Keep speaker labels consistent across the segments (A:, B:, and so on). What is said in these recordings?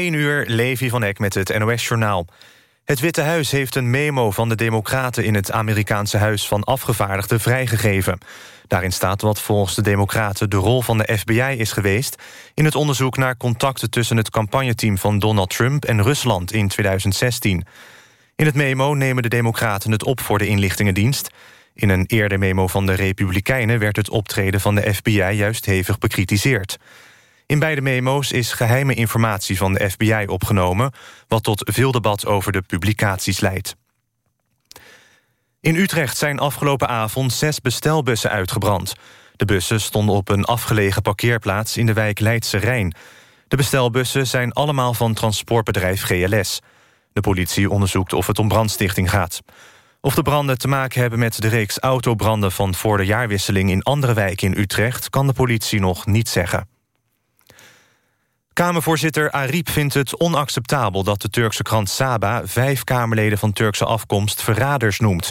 A: 1 uur, Levi van Eck met het NOS-journaal. Het Witte Huis heeft een memo van de Democraten... in het Amerikaanse Huis van Afgevaardigden vrijgegeven. Daarin staat wat volgens de Democraten de rol van de FBI is geweest... in het onderzoek naar contacten tussen het campagneteam van Donald Trump... en Rusland in 2016. In het memo nemen de Democraten het op voor de inlichtingendienst. In een eerder memo van de Republikeinen... werd het optreden van de FBI juist hevig bekritiseerd. In beide memo's is geheime informatie van de FBI opgenomen... wat tot veel debat over de publicaties leidt. In Utrecht zijn afgelopen avond zes bestelbussen uitgebrand. De bussen stonden op een afgelegen parkeerplaats in de wijk Leidse Rijn. De bestelbussen zijn allemaal van transportbedrijf GLS. De politie onderzoekt of het om brandstichting gaat. Of de branden te maken hebben met de reeks autobranden... van voor de jaarwisseling in andere wijken in Utrecht... kan de politie nog niet zeggen. Kamervoorzitter Ariep vindt het onacceptabel dat de Turkse krant Saba... vijf Kamerleden van Turkse afkomst verraders noemt.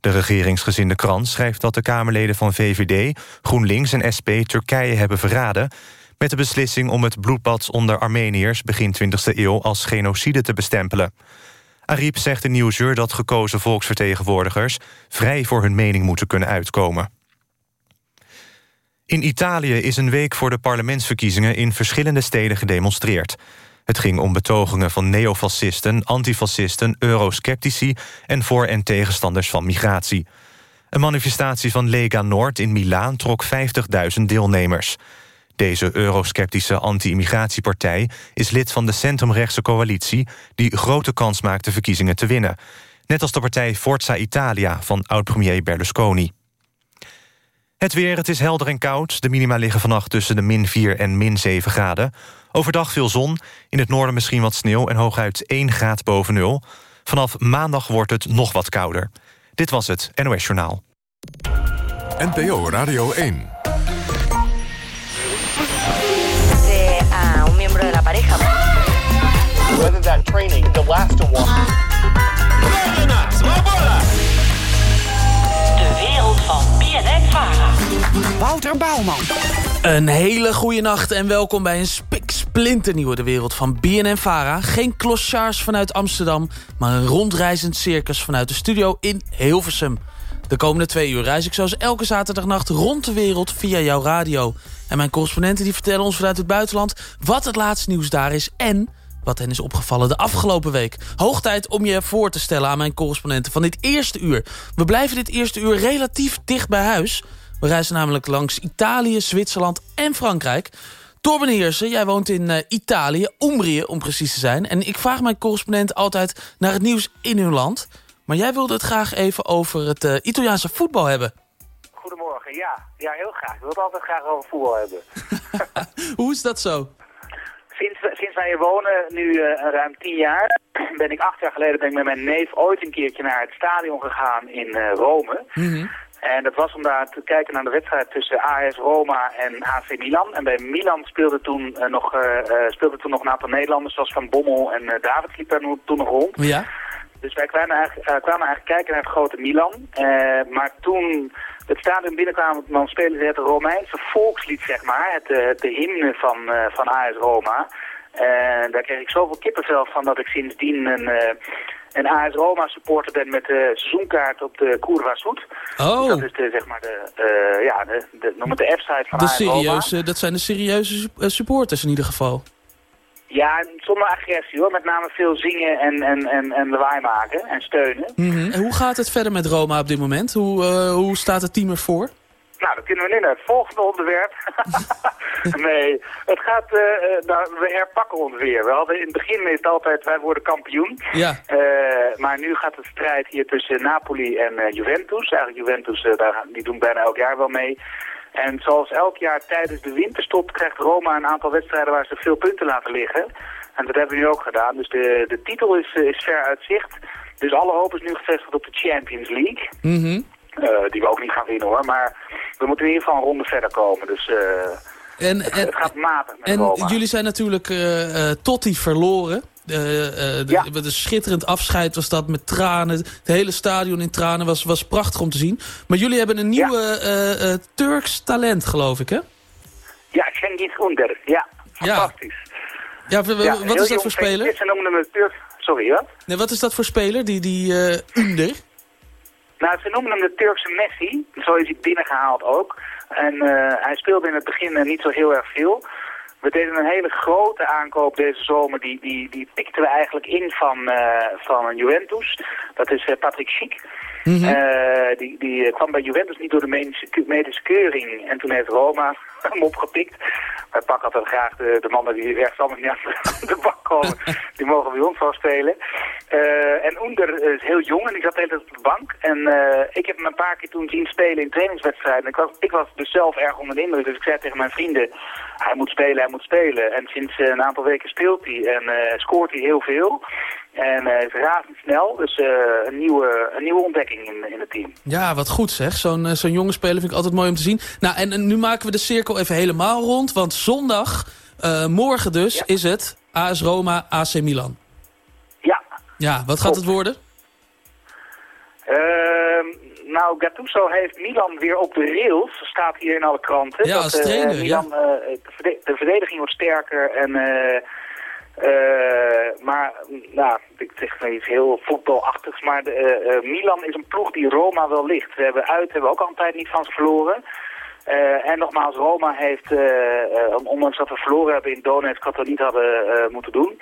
A: De regeringsgezinde krant schrijft dat de Kamerleden van VVD... GroenLinks en SP Turkije hebben verraden... met de beslissing om het bloedbad onder Armeniërs... begin 20e eeuw als genocide te bestempelen. Ariep zegt in Nieuwsuur dat gekozen volksvertegenwoordigers... vrij voor hun mening moeten kunnen uitkomen. In Italië is een week voor de parlementsverkiezingen... in verschillende steden gedemonstreerd. Het ging om betogingen van neofascisten, antifascisten... eurosceptici en voor- en tegenstanders van migratie. Een manifestatie van Lega Noord in Milaan trok 50.000 deelnemers. Deze eurosceptische anti-immigratiepartij is lid van de centrumrechtse coalitie... die grote kans maakt de verkiezingen te winnen. Net als de partij Forza Italia van oud-premier Berlusconi. Het weer, het is helder en koud. De minima liggen vannacht tussen de min 4 en min 7 graden. Overdag veel zon, in het noorden misschien wat sneeuw... en hooguit 1 graad boven nul. Vanaf maandag wordt het nog wat kouder. Dit was het NOS Journaal.
B: NPO Radio 1.
C: De a un miembro de la pareja.
D: Whether that training, the last one.
E: De wereld van BNN-Vara.
F: Wouter Bouwman.
G: Een hele goede nacht en welkom bij een spiksplinternieuwe De Wereld van BNN-Vara. Geen clochards vanuit Amsterdam, maar een rondreizend circus vanuit de studio in Hilversum. De komende twee uur reis ik zoals elke zaterdagnacht rond de wereld via jouw radio. En mijn correspondenten die vertellen ons vanuit het buitenland wat het laatste nieuws daar is... en wat hen is opgevallen de afgelopen week. Hoog tijd om je voor te stellen aan mijn correspondenten van dit eerste uur. We blijven dit eerste uur relatief dicht bij huis. We reizen namelijk langs Italië, Zwitserland en Frankrijk. Torben Heersen, jij woont in eh, Italië, Umbrië om precies te zijn. En ik vraag mijn correspondent altijd naar het nieuws in hun land. Maar jij wilde het graag even over het eh, Italiaanse voetbal hebben.
H: Goedemorgen, ja. Ja, heel graag. Ik wil het altijd graag over voetbal hebben.
G: Hoe is dat zo?
H: Sinds, sinds wij hier wonen, nu eh, ruim tien jaar, ben ik acht jaar geleden ben ik met mijn neef ooit een keertje naar het stadion gegaan in Rome. En dat was om daar te kijken naar de wedstrijd tussen AS Roma en AC Milan. En bij Milan speelde toen, eh, nog, eh, eh, speelde toen nog een aantal Nederlanders, zoals Van Bommel en David liep daar toen nog rond.
G: Ja?
H: Dus wij kwamen eigenlijk, kwamen eigenlijk kijken naar het grote Milan. Maar toen het stadion binnenkwamen, dan spelen ze het Romeinse volkslied, zeg maar. Het, de hymne van, van AS Roma. En daar kreeg ik zoveel kippenvel van dat ik sindsdien een, een AS Roma supporter ben met de seizoenkaart op de Curva Sud.
G: Oh.
H: Dus dat is de, zeg maar de, eh, ja, de, de, noem het de F-site van
G: De
H: AS Roma.
G: serieuze, dat zijn de serieuze eh, supporters in ieder geval.
H: Ja, en zonder agressie hoor. Met name veel zingen en, en, en, en lawaai maken en steunen.
G: En hoe gaat het verder met Roma op dit moment? Hoe, eh, hoe staat het team ervoor?
H: Nou, dan kunnen we nu naar het volgende onderwerp. nee, het gaat, eh, eh, nou, we herpakken ons weer. We hadden in het begin is het altijd, wij worden kampioen.
G: Ja.
H: Eh, maar nu gaat het strijd hier tussen Napoli en Juventus. Eigenlijk Juventus, daar, die doen bijna elk jaar wel mee. En zoals elk jaar tijdens de winterstop krijgt Roma een aantal wedstrijden waar ze veel punten laten liggen. En dat hebben we nu ook gedaan. Dus de, de titel is, is ver uit zicht. Dus alle hoop is nu gevestigd op de Champions League.
G: Mhm.
H: Die we ook niet gaan winnen hoor. Maar we moeten in ieder geval een ronde verder komen. Dus eh,
G: En,
H: het,
G: en,
H: het gaat matig met
G: en
H: Roma.
G: jullie zijn natuurlijk eh eh Totti verloren. Eh, eh, de,
H: Ja.
G: de- de schitterend afscheid was dat met tranen. Het hele stadion in tranen was, was prachtig om te zien. Maar jullie hebben een nieuwe eh, eh, Turks talent, geloof ik, hè?
H: Ja, Cengiz Under. Ja,
G: Ja.
H: fantastisch.
G: Ja, w-
H: Ja,
G: wat is dat voor speler?
H: Ze noemden hem Turk... Sorry, wat?
G: Nee, wat is dat voor speler, die, die eh Under?
H: Nou, ze noemen hem de Turkse Messi. Zo is hij binnengehaald ook. En eh, hij speelde in het begin eh, niet zo heel erg veel. We deden een hele grote aankoop deze zomer. Die, die, die pikten we eigenlijk in van, eh, van Juventus. Dat is eh, Schick. Eh, die, die eh, kwam bij Juventus niet door de medische, medische keuring. En toen heeft Roma hem opgepikt. Wij pakken altijd graag de, de mannen die ergens anders niet aan de bak komen. die mogen bij ons wel spelen. Eh, en Onder is heel jong en die zat de hele tijd op de bank. En ik heb hem een paar keer toen zien spelen in trainingswedstrijden. Ik was, ik was dus zelf erg onder de indruk. Dus ik zei tegen mijn vrienden, hij moet spelen, hij moet spelen. En sinds een aantal weken speelt hij en scoort hij heel veel. En eh is razendsnel. Dus eh, een, nieuwe, een nieuwe ontdekking in, in het team.
G: Ja, wat goed zeg. Zo'n eh, zo'n jonge speler vind ik altijd mooi om te zien. Nou, en, en nu maken we de cirkel even helemaal rond. Want zondag, morgen dus,
H: Ja.
G: is het AS Roma, AC Milan.
H: Ja,
G: Ja, wat gaat het worden?
H: Ehm, nou, Gattuso heeft Milan weer op de rails, staat hier in alle kranten.
G: Ja, als trainer,
H: Milan, de, verde- de verdediging wordt sterker en... eh, maar, nou, ik zeg nou iets heel voetbalachtigs, maar de, eh, eh, Milan is een ploeg die Roma wel ligt. We hebben uit, hebben ook al een tijd niet van verloren. En nogmaals, Roma heeft, ondanks dat we verloren hebben in Donetsk, wat we niet hadden moeten doen,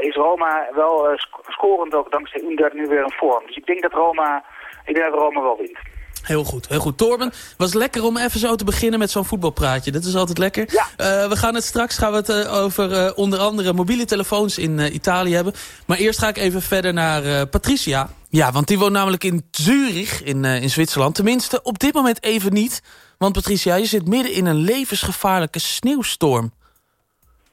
H: is Roma wel sc- scorend ook dankzij Under nu weer in vorm. Dus ik denk dat Roma, ik denk dat Roma wel wint.
G: Heel goed, heel goed. Torben, was lekker om even zo te beginnen met zo'n voetbalpraatje. Dat is altijd lekker.
H: Ja.
G: Eh, we gaan het straks gaan we het eh, over eh, onder andere mobiele telefoons in Italië hebben. Maar eerst ga ik even verder naar Patricia. Ja, want die woont namelijk in Zurich in, in Zwitserland. Tenminste, op dit moment even niet. Want Patricia, je zit midden in een levensgevaarlijke sneeuwstorm.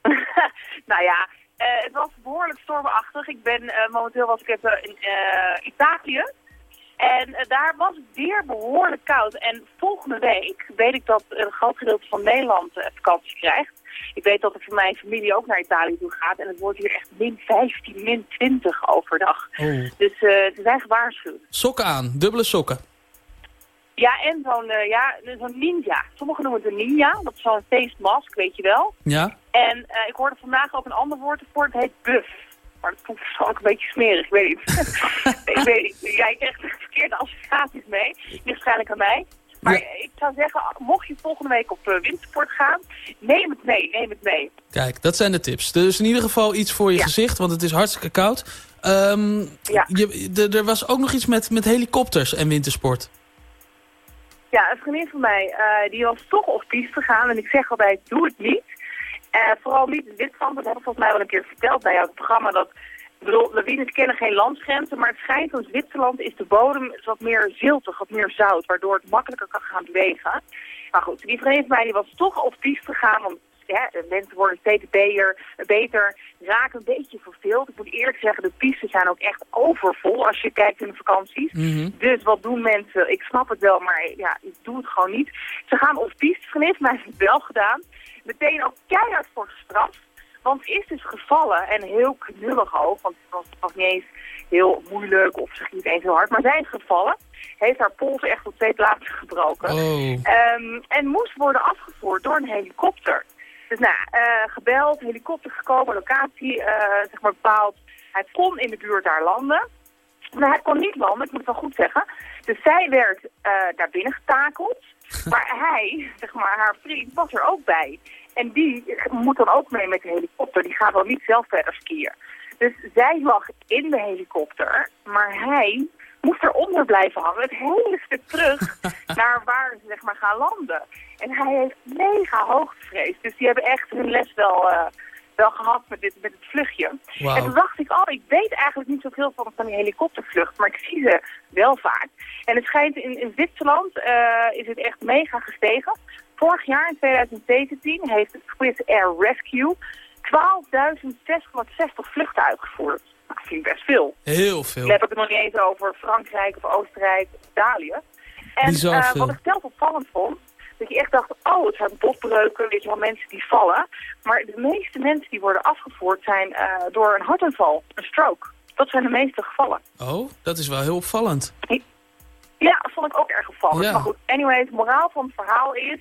F: nou ja, het was behoorlijk stormachtig. Ik ben momenteel was ik even in Italië. En eh, daar was het weer behoorlijk koud. En volgende week weet ik dat een groot gedeelte van Nederland eh, vakantie krijgt. Ik weet dat er voor mijn familie ook naar Italië toe gaat. En het wordt hier echt min 15, min 20 overdag.
G: Oh.
F: Dus eh, ze zijn gewaarschuwd.
G: Sokken aan, dubbele sokken.
F: Ja, en zo'n ja, zo'n ninja. Sommigen noemen het een ninja. Dat is zo'n feestmask, weet je wel.
G: Ja?
F: En ik hoorde vandaag ook een ander woord ervoor, het heet buff. Maar dat ik persoonlijk een beetje smerig, ik weet niet. ik weet jij krijgt er verkeerde associaties mee. Ligt waarschijnlijk aan mij. Maar
G: Ja.
F: ik zou zeggen, mocht je volgende week op uh, windsport gaan, neem het mee, neem het mee.
G: Kijk, dat zijn de tips. Dus in ieder geval iets voor je
F: Ja.
G: gezicht, want het is hartstikke koud. Ehm,
F: Ja.
G: je, er was ook nog iets met, met helikopters en wintersport.
F: Ja, een vriendin van mij, eh, die was toch op piste gegaan. En ik zeg altijd, doe het niet. Eh, vooral niet in Zwitserland. Dat heb ik volgens mij wel een keer verteld bij jouw programma. Dat, ik bedoel, lawines kennen geen landsgrenzen. Maar het schijnt in Zwitserland is de bodem wat meer ziltig, wat meer zout. Waardoor het makkelijker kan gaan bewegen. Maar goed, die vriendin van mij die was toch op piste gegaan. Want de mensen worden steeds beter, beter, raken een beetje verveeld. Ik moet eerlijk zeggen, de pistes zijn ook echt overvol als je kijkt in de vakanties. Dus wat doen mensen? Ik snap het wel, maar ja, ik doe het gewoon niet. Ze gaan op piste, vriendin van mij heeft het wel gedaan. Meteen ook keihard voor gestraft. Want is dus gevallen en heel knullig ook, want het was, was niet eens heel moeilijk of zeg niet eens heel hard, maar zij is gevallen. Heeft haar pols echt op twee plaatsen gebroken.
G: Oh.
F: Ehm, en moest worden afgevoerd door een helikopter. Dus nou, eh, gebeld, helikopter gekomen, locatie eh, zeg maar bepaald. Hij kon in de buurt daar landen. Maar hij kon niet landen, ik moet het wel goed zeggen. Dus zij werd eh daar binnen getakeld. Maar hij, zeg maar, haar vriend, was er ook bij. En die moet dan ook mee met de helikopter. Die gaat wel niet zelf verder skiën. Dus zij lag in de helikopter, maar hij moest eronder blijven hangen. Het hele stuk terug naar waar ze zeg maar gaan landen. En hij heeft mega hoogtevrees. Dus die hebben echt hun les wel, eh, wel gehad met, dit, met het vluchtje. En toen dacht ik, oh, ik weet eigenlijk niet zoveel van, van die helikoptervlucht, maar ik zie ze wel vaak. En het schijnt in, in Zwitserland eh, is het echt mega gestegen. Vorig jaar, in 2017, heeft het Swiss Air Rescue 12.660 vluchten uitgevoerd. Dat vind best veel.
G: Heel veel.
F: heb ik het nog niet eens over Frankrijk of Oostenrijk of Italië. En
G: veel.
F: wat ik zelf opvallend vond, dat je echt dacht, oh, het zijn botbreuken, weet je wel, mensen die vallen. Maar de meeste mensen die worden afgevoerd zijn eh, door een hartaanval, een stroke. Dat zijn de meeste gevallen.
G: Oh, dat is wel heel opvallend.
F: Ja, dat vond ik ook erg opvallend.
G: Ja.
F: Maar goed, anyways, het moraal van het verhaal is...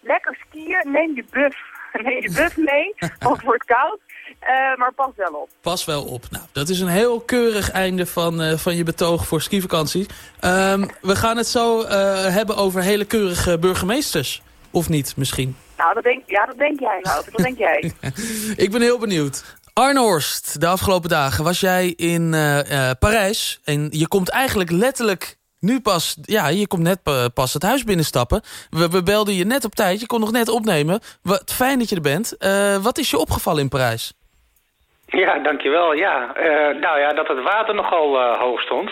F: lekker skiën, neem je buff, neem je buff mee, want het wordt koud. Eh, maar pas wel op.
G: Pas wel op. Nou, dat is een heel keurig einde van, eh, van je betoog voor skivakantie. Ehm, we gaan het zo eh, hebben over hele keurige burgemeesters. Of niet, misschien?
F: Nou, dat denk, ja, dat denk jij, dat denk jij.
G: Ik ben heel benieuwd. Arne Horst, de afgelopen dagen was jij in Parijs. En je komt eigenlijk letterlijk nu pas... Ja, je komt net pa- pas het huis binnenstappen. We, we belden je net op tijd, je kon nog net opnemen. Wat fijn dat je er bent. Wat is je opgevallen in Parijs?
I: Ja, dankjewel. Ja, Eh, nou ja, dat het water nogal eh, hoog stond.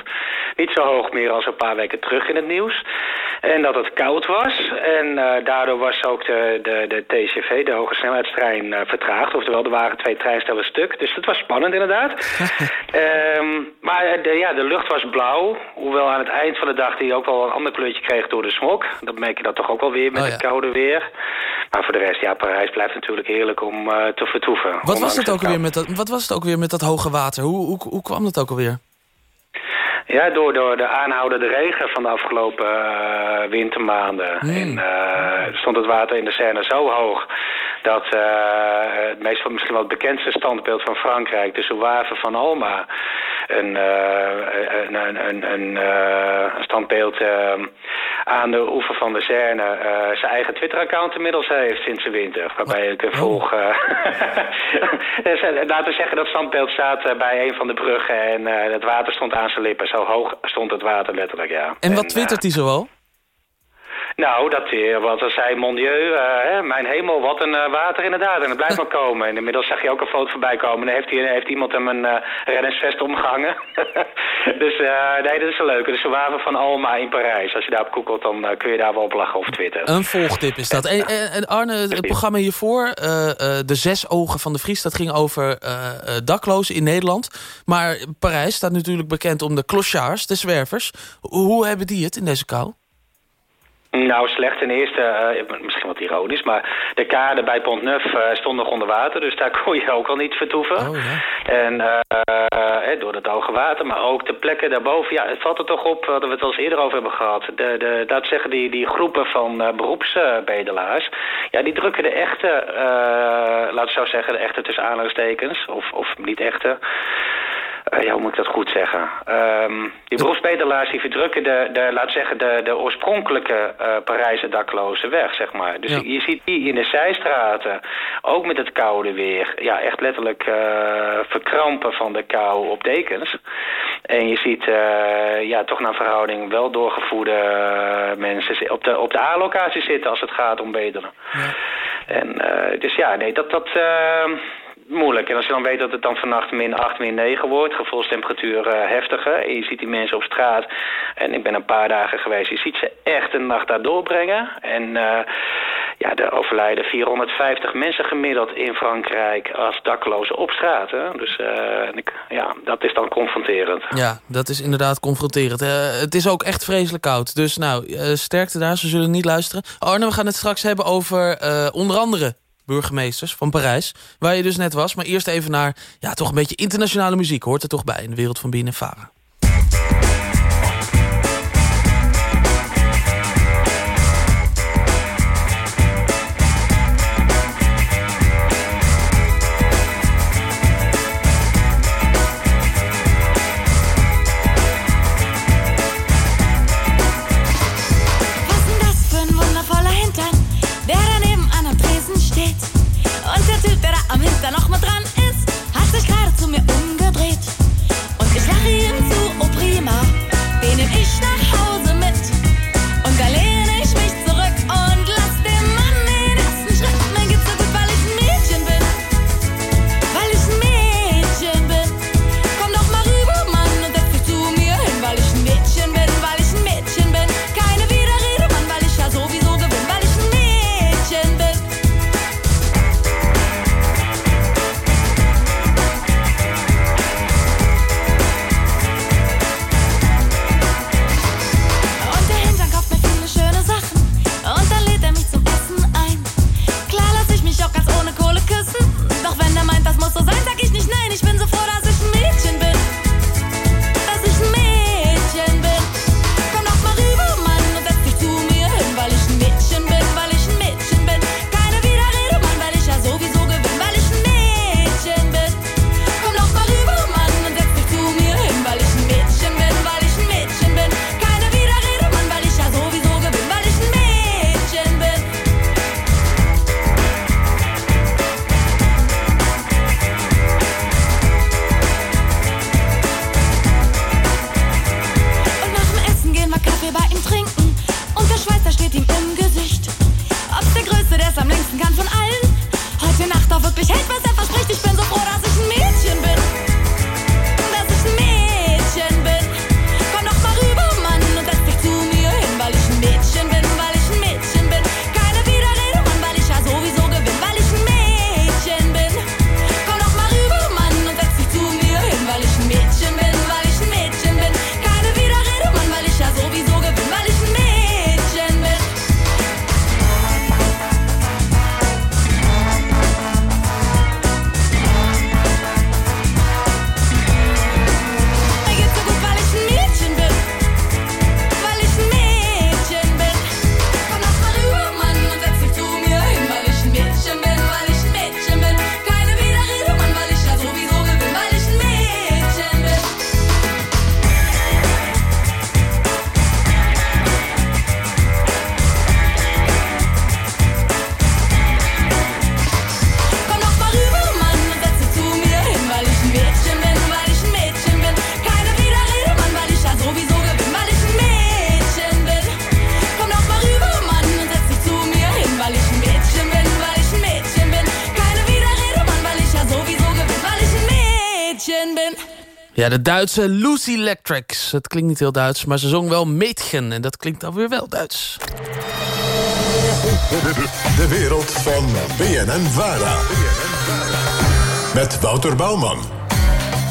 I: Niet zo hoog meer als een paar weken terug in het nieuws. En dat het koud was. En eh, daardoor was ook de, de, de TCV, de hoge snelheidstrein, vertraagd. Oftewel, er waren twee treinstellen stuk. Dus dat was spannend inderdaad. Ehm, maar de, ja, de lucht was blauw. Hoewel aan het eind van de dag die ook wel een ander kleurtje kreeg door de smog. Dan merk je dat toch ook wel weer met
G: Oh ja.
I: het koude weer. Maar voor de rest, ja, Parijs blijft natuurlijk heerlijk om te vertoeven.
G: Wat was, het ook alweer met dat, wat was het ook weer met dat hoge water? Hoe, hoe, hoe kwam dat ook alweer?
I: Ja, door, door de aanhoudende regen van de afgelopen eh, wintermaanden
G: Hmm.
I: en, eh, stond het water in de Seine zo hoog dat eh, het meest misschien wel het bekendste standbeeld van Frankrijk, de Zouave van Alma, een, een, een, een, standbeeld aan de oever van de Seine eh, zijn eigen Twitter-account inmiddels heeft sinds de winter. Waarbij ik uh, volg... eh, eh, laten we zeggen dat standbeeld staat eh, bij een van de bruggen en eh, het water stond aan zijn lippen. Zo hoog stond het water letterlijk, ja.
G: En wat
I: eh,
G: twittert hij zoal?
I: Nou, dat weer, wat er zei, mon dieu, eh, hè, mijn hemel, wat een eh, water inderdaad. En het blijft maar komen. En inmiddels zag je ook een foto voorbij komen. En dan heeft, hij, heeft iemand hem een rennersvest omgehangen. dus nee, dat is een leuke. De Zouave van Alma in Parijs. Als je daarop googelt, dan kun je daar wel op lachen of twitteren.
G: Een volgtip is dat. En, en, Arne, het programma hiervoor, De Zes Ogen van de Vries... dat ging over daklozen in Nederland. Maar Parijs staat natuurlijk bekend om de clochards, de zwervers. Hoe hebben die het in deze kou?
I: Nou, slecht ten eerste, uh, misschien wat ironisch, maar de kade bij Pont Neuf uh, stond nog onder water, dus daar kon je ook al niet vertoeven.
G: Oh, ja.
I: En uh, door het hoge water, maar ook de plekken daarboven, ja, het valt er toch op, dat we het al eens eerder over hebben gehad. De, de, dat zeggen die, die groepen van beroepsbedelaars, ja, die drukken de echte, laten we zo zeggen, de echte tussen aanhalingstekens, of, of niet echte. Uh, ja, hoe moet ik dat goed zeggen? Um, die beroepsbedelaars die verdrukken de, de laat zeggen, de, de oorspronkelijke uh, Parijse daklozen weg, zeg maar. Dus ja. je, je ziet die in de zijstraten, ook met het koude weer, ja, echt letterlijk uh, verkrampen van de kou op dekens. En je ziet, ja, toch naar verhouding wel doorgevoede mensen op de, op de A-locatie zitten als het gaat om bedelen. Ja. En, dus ja, nee, dat... dat moeilijk. En als je dan weet dat het dan vannacht min 8, min 9 wordt, gevoelstemperatuur uh, heftiger, en je ziet die mensen op straat, en ik ben een paar dagen geweest, je ziet ze echt een nacht daar doorbrengen. En uh, ja, er overlijden 450 mensen gemiddeld in Frankrijk als daklozen op straat. Hè? Dus ik, ja, dat is dan confronterend.
G: Ja, dat is inderdaad confronterend. het is ook echt vreselijk koud. Dus nou, sterkte daar, ze zullen niet luisteren. Arne, we gaan het straks hebben over onder andere burgemeesters van Parijs, waar je dus net was. Maar eerst even naar, ja, toch een beetje internationale muziek. Hoort er toch bij in de wereld van BNNVARA.
J: am Ja,
G: de Duitse Lucy Electrics. Het klinkt niet heel Duits, maar ze zong wel Mädchen. En dat klinkt dan weer wel Duits.
B: De wereld van BNN Vara. Met Wouter Bouwman.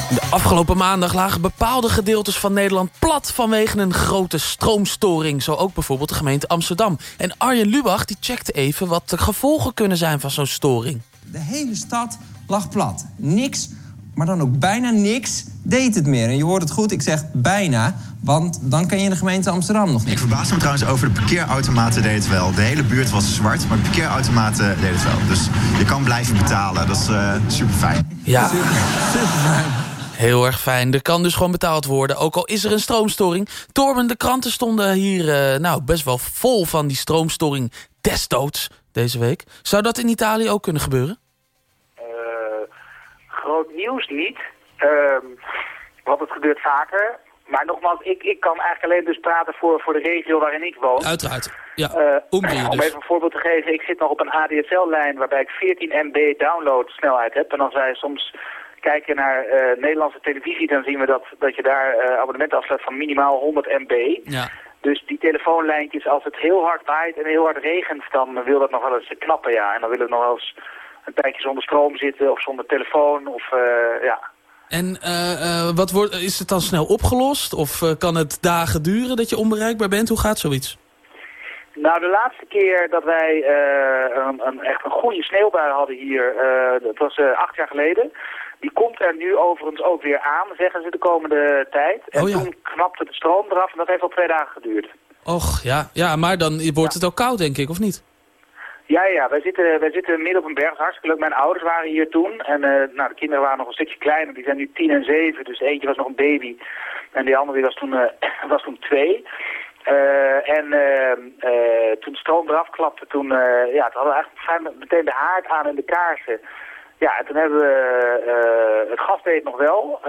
G: De afgelopen maandag lagen bepaalde gedeeltes van Nederland plat... vanwege een grote stroomstoring. Zo ook bijvoorbeeld de gemeente Amsterdam. En Arjen Lubach die checkte even wat de gevolgen kunnen zijn van zo'n storing.
K: De hele stad lag plat. Niks, maar dan ook bijna niks, deed het meer. En je hoort het goed, ik zeg bijna, want dan kan je in de gemeente Amsterdam nog
L: Ik
K: niet.
L: verbaasde me trouwens over de parkeerautomaten deed het wel. De hele buurt was zwart, maar de parkeerautomaten deed het wel. Dus je kan blijven betalen, dat is super fijn.
G: Ja, heel erg fijn. Er kan dus gewoon betaald worden, ook al is er een stroomstoring. Torben, de kranten stonden hier eh, nou, best wel vol van die stroomstoring destoods deze week. Zou dat in Italië ook kunnen gebeuren?
H: Groot nieuws niet. Ehm, want het gebeurt vaker. Maar nogmaals, ik, ik kan eigenlijk alleen dus praten voor, voor de regio waarin ik woon.
G: Uiteraard. Ja,
H: Eh, om
G: dus.
H: even een voorbeeld te geven, ik zit nog op een ADSL-lijn waarbij ik 14 MB downloadsnelheid heb. En als wij soms kijken naar eh, Nederlandse televisie, dan zien we dat, dat je daar eh abonnementen afsluit van minimaal 100 MB.
G: Ja.
H: Dus die telefoonlijntjes, als het heel hard waait en heel hard regent, dan wil dat nog wel eens knappen, ja. En dan willen we nog wel eens een tijdje zonder stroom zitten of zonder telefoon of eh, ja.
G: En eh, eh, wat wordt, is het dan snel opgelost? Of kan het dagen duren dat je onbereikbaar bent? Hoe gaat zoiets?
H: Nou, de laatste keer dat wij een, een, echt een goede sneeuwbui hadden hier, dat was acht jaar geleden. Die komt er nu overigens ook weer aan, zeggen ze de komende tijd. En
G: Oh ja.
H: toen knapte de stroom eraf en dat heeft al twee dagen geduurd.
G: Och, ja, ja maar dan wordt het ook koud, denk ik, of niet?
H: Ja, ja, wij zitten, wij zitten midden op een berg. Hartstikke leuk. Mijn ouders waren hier toen. En eh, nou, de kinderen waren nog een stukje kleiner. Die zijn nu tien en zeven. Dus eentje was nog een baby. En die andere die was toen, eh, was toen twee. Eh, en toen de stroom eraf klapte, toen, ja, toen hadden we eigenlijk meteen de haard aan en de kaarsen. Ja, en toen hebben we, het gas deed nog wel.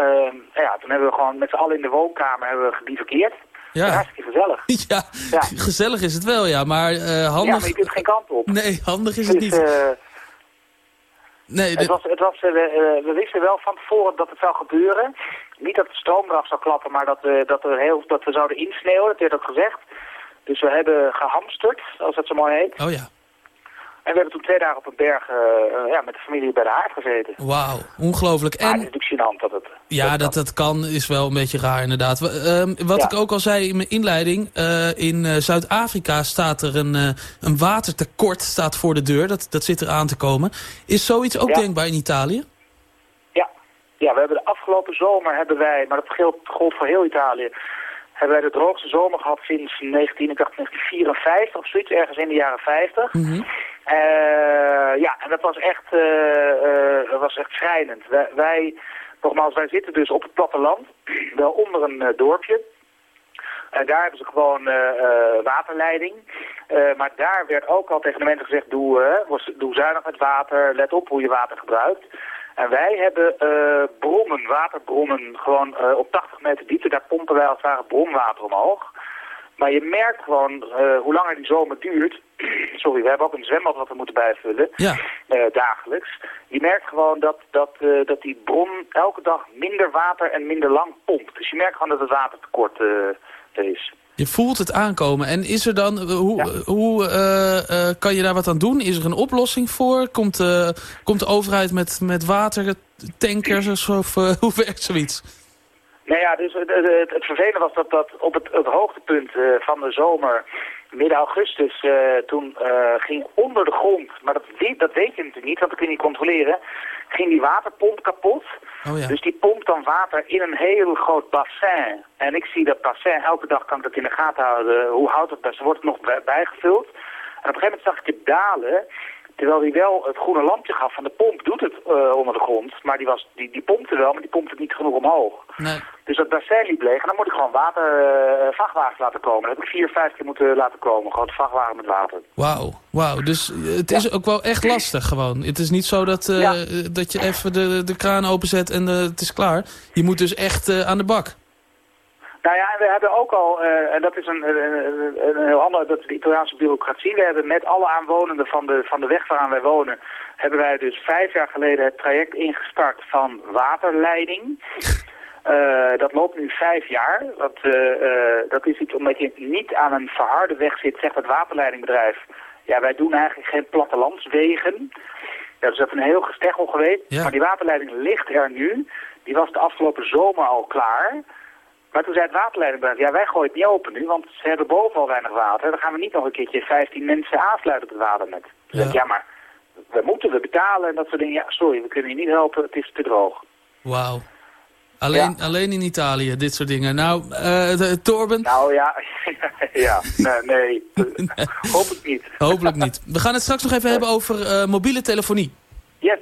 H: Ja, toen hebben we gewoon met z'n allen in de woonkamer hebben we.
G: Ja.
H: Hartstikke gezellig.
G: Ja, gezellig is het wel, ja. Maar eh,
H: Ja,
G: handig...
H: maar je kunt geen kant op.
G: Nee, handig is het
H: Dus,
G: niet.
H: eh,
G: nee,
H: Het
G: dit-
H: was, het was, eh, we, we wisten wel van tevoren dat het zou gebeuren. Niet dat de stroom eraf zou klappen, maar dat we, dat er heel, dat we zouden insneeuwen. Dat werd ook gezegd. Dus we hebben gehamsterd, als dat zo mooi heet.
G: Oh ja.
H: En we hebben toen twee dagen op een berg eh, eh, ja, met de familie bij de haard gezeten.
G: Wauw, ongelooflijk.
H: Maar het
G: En
H: is natuurlijk gênant dat het...
G: ja, dat dat kan is wel een beetje raar inderdaad. Ehm, wat
H: Ja.
G: ik ook al zei in mijn inleiding. eh, in Zuid-Afrika staat er een, een watertekort staat voor de deur. Dat, dat zit er aan te komen. Is zoiets ook
H: Ja.
G: denkbaar in Italië?
H: Ja. ja, we hebben de afgelopen zomer hebben wij, maar dat geldt, gold voor heel Italië... hebben wij de droogste zomer gehad sinds 19, ik dacht 1954 of zoiets, ergens in de jaren 50. Eh, ja, en dat was echt, dat was echt schrijnend. Wij, wij, nogmaals, wij zitten dus op het platteland, wel onder een dorpje. En daar hebben ze gewoon waterleiding. Maar daar werd ook al tegen de mensen gezegd, doe, was- doe zuinig met water, let op hoe je water gebruikt. En wij hebben eh, bronnen, waterbronnen, gewoon eh, op 80 meter diepte. Daar pompen wij als het ware bronwater omhoog. Maar je merkt gewoon, eh, hoe langer die zomer duurt... Sorry, we hebben ook een zwembad wat we moeten bijvullen,
G: Ja.
H: eh, dagelijks. Je merkt gewoon dat, dat, dat die bron elke dag minder water en minder lang pompt. Dus je merkt gewoon dat het watertekort is.
G: Je voelt het aankomen. En is er dan, eh, hoe, hoe eh, eh, kan je daar wat aan doen? Is er een oplossing voor? Komt, eh, komt de overheid met, met watertankers of eh, hoe werkt zoiets?
H: Nou ja, dus het, het, het vervelende was dat, dat op het, het hoogtepunt eh, van de zomer, midden augustus, eh, toen eh, ging onder de grond, maar dat weet, dat weet je natuurlijk niet, want dat kun je niet controleren, ging die waterpomp kapot.
G: Oh ja.
H: Dus die pompt dan water in een heel groot bassin. En ik zie dat bassin, elke dag kan ik dat in de gaten houden, hoe houdt het bassin, wordt het nog bij- bijgevuld. En op een gegeven moment zag ik het dalen, terwijl hij wel het groene lampje gaf van de pomp doet het eh, onder de grond. Maar die, was, die, die pompte wel, maar die pompte niet genoeg omhoog.
G: Nee.
H: Dus dat bassin liep leeg en dan moet ik gewoon water, vrachtwagens laten komen. Dat heb ik vier, vijf keer moeten laten komen. Gewoon vrachtwagen met water.
G: Wauw, wauw. Dus eh, het is ook wel echt lastig gewoon. Het is niet zo dat,
H: Ja.
G: dat je even de, de kraan openzet en het is klaar. Je moet dus echt aan de bak.
H: Nou ja, en we hebben ook al, eh, en dat is een, een, een, heel ander, dat is de Italiaanse bureaucratie. We hebben met alle aanwonenden van de, van de weg waaraan wij wonen, hebben wij dus vijf jaar geleden het traject ingestart van waterleiding. Eh, dat loopt nu vijf jaar. Dat, eh, dat is iets omdat je niet aan een verharde weg zit, zegt het waterleidingbedrijf. Ja, wij doen eigenlijk geen plattelandswegen. Ja, dus dat is een heel gesteggel geweest.
G: Ja.
H: Maar die waterleiding ligt er nu. Die was de afgelopen zomer al klaar. Maar toen zei het waterleidingbedrijf, ja wij gooien het niet open nu, want ze hebben boven al weinig water. Dan gaan we niet nog een keertje 15 mensen aansluiten op het waternet. Toen zei ik,
G: Ja.
H: ja maar we moeten, we betalen en dat soort dingen. Ja, sorry, we kunnen je niet helpen, het is te droog.
G: Wauw. Alleen, alleen in Italië, dit soort dingen. Nou, de- Torben,
H: Nou ja, ja, nee, nee, hoop ik niet.
G: hopelijk niet. We gaan het straks nog even hebben over eh, mobiele telefonie.
H: Yes.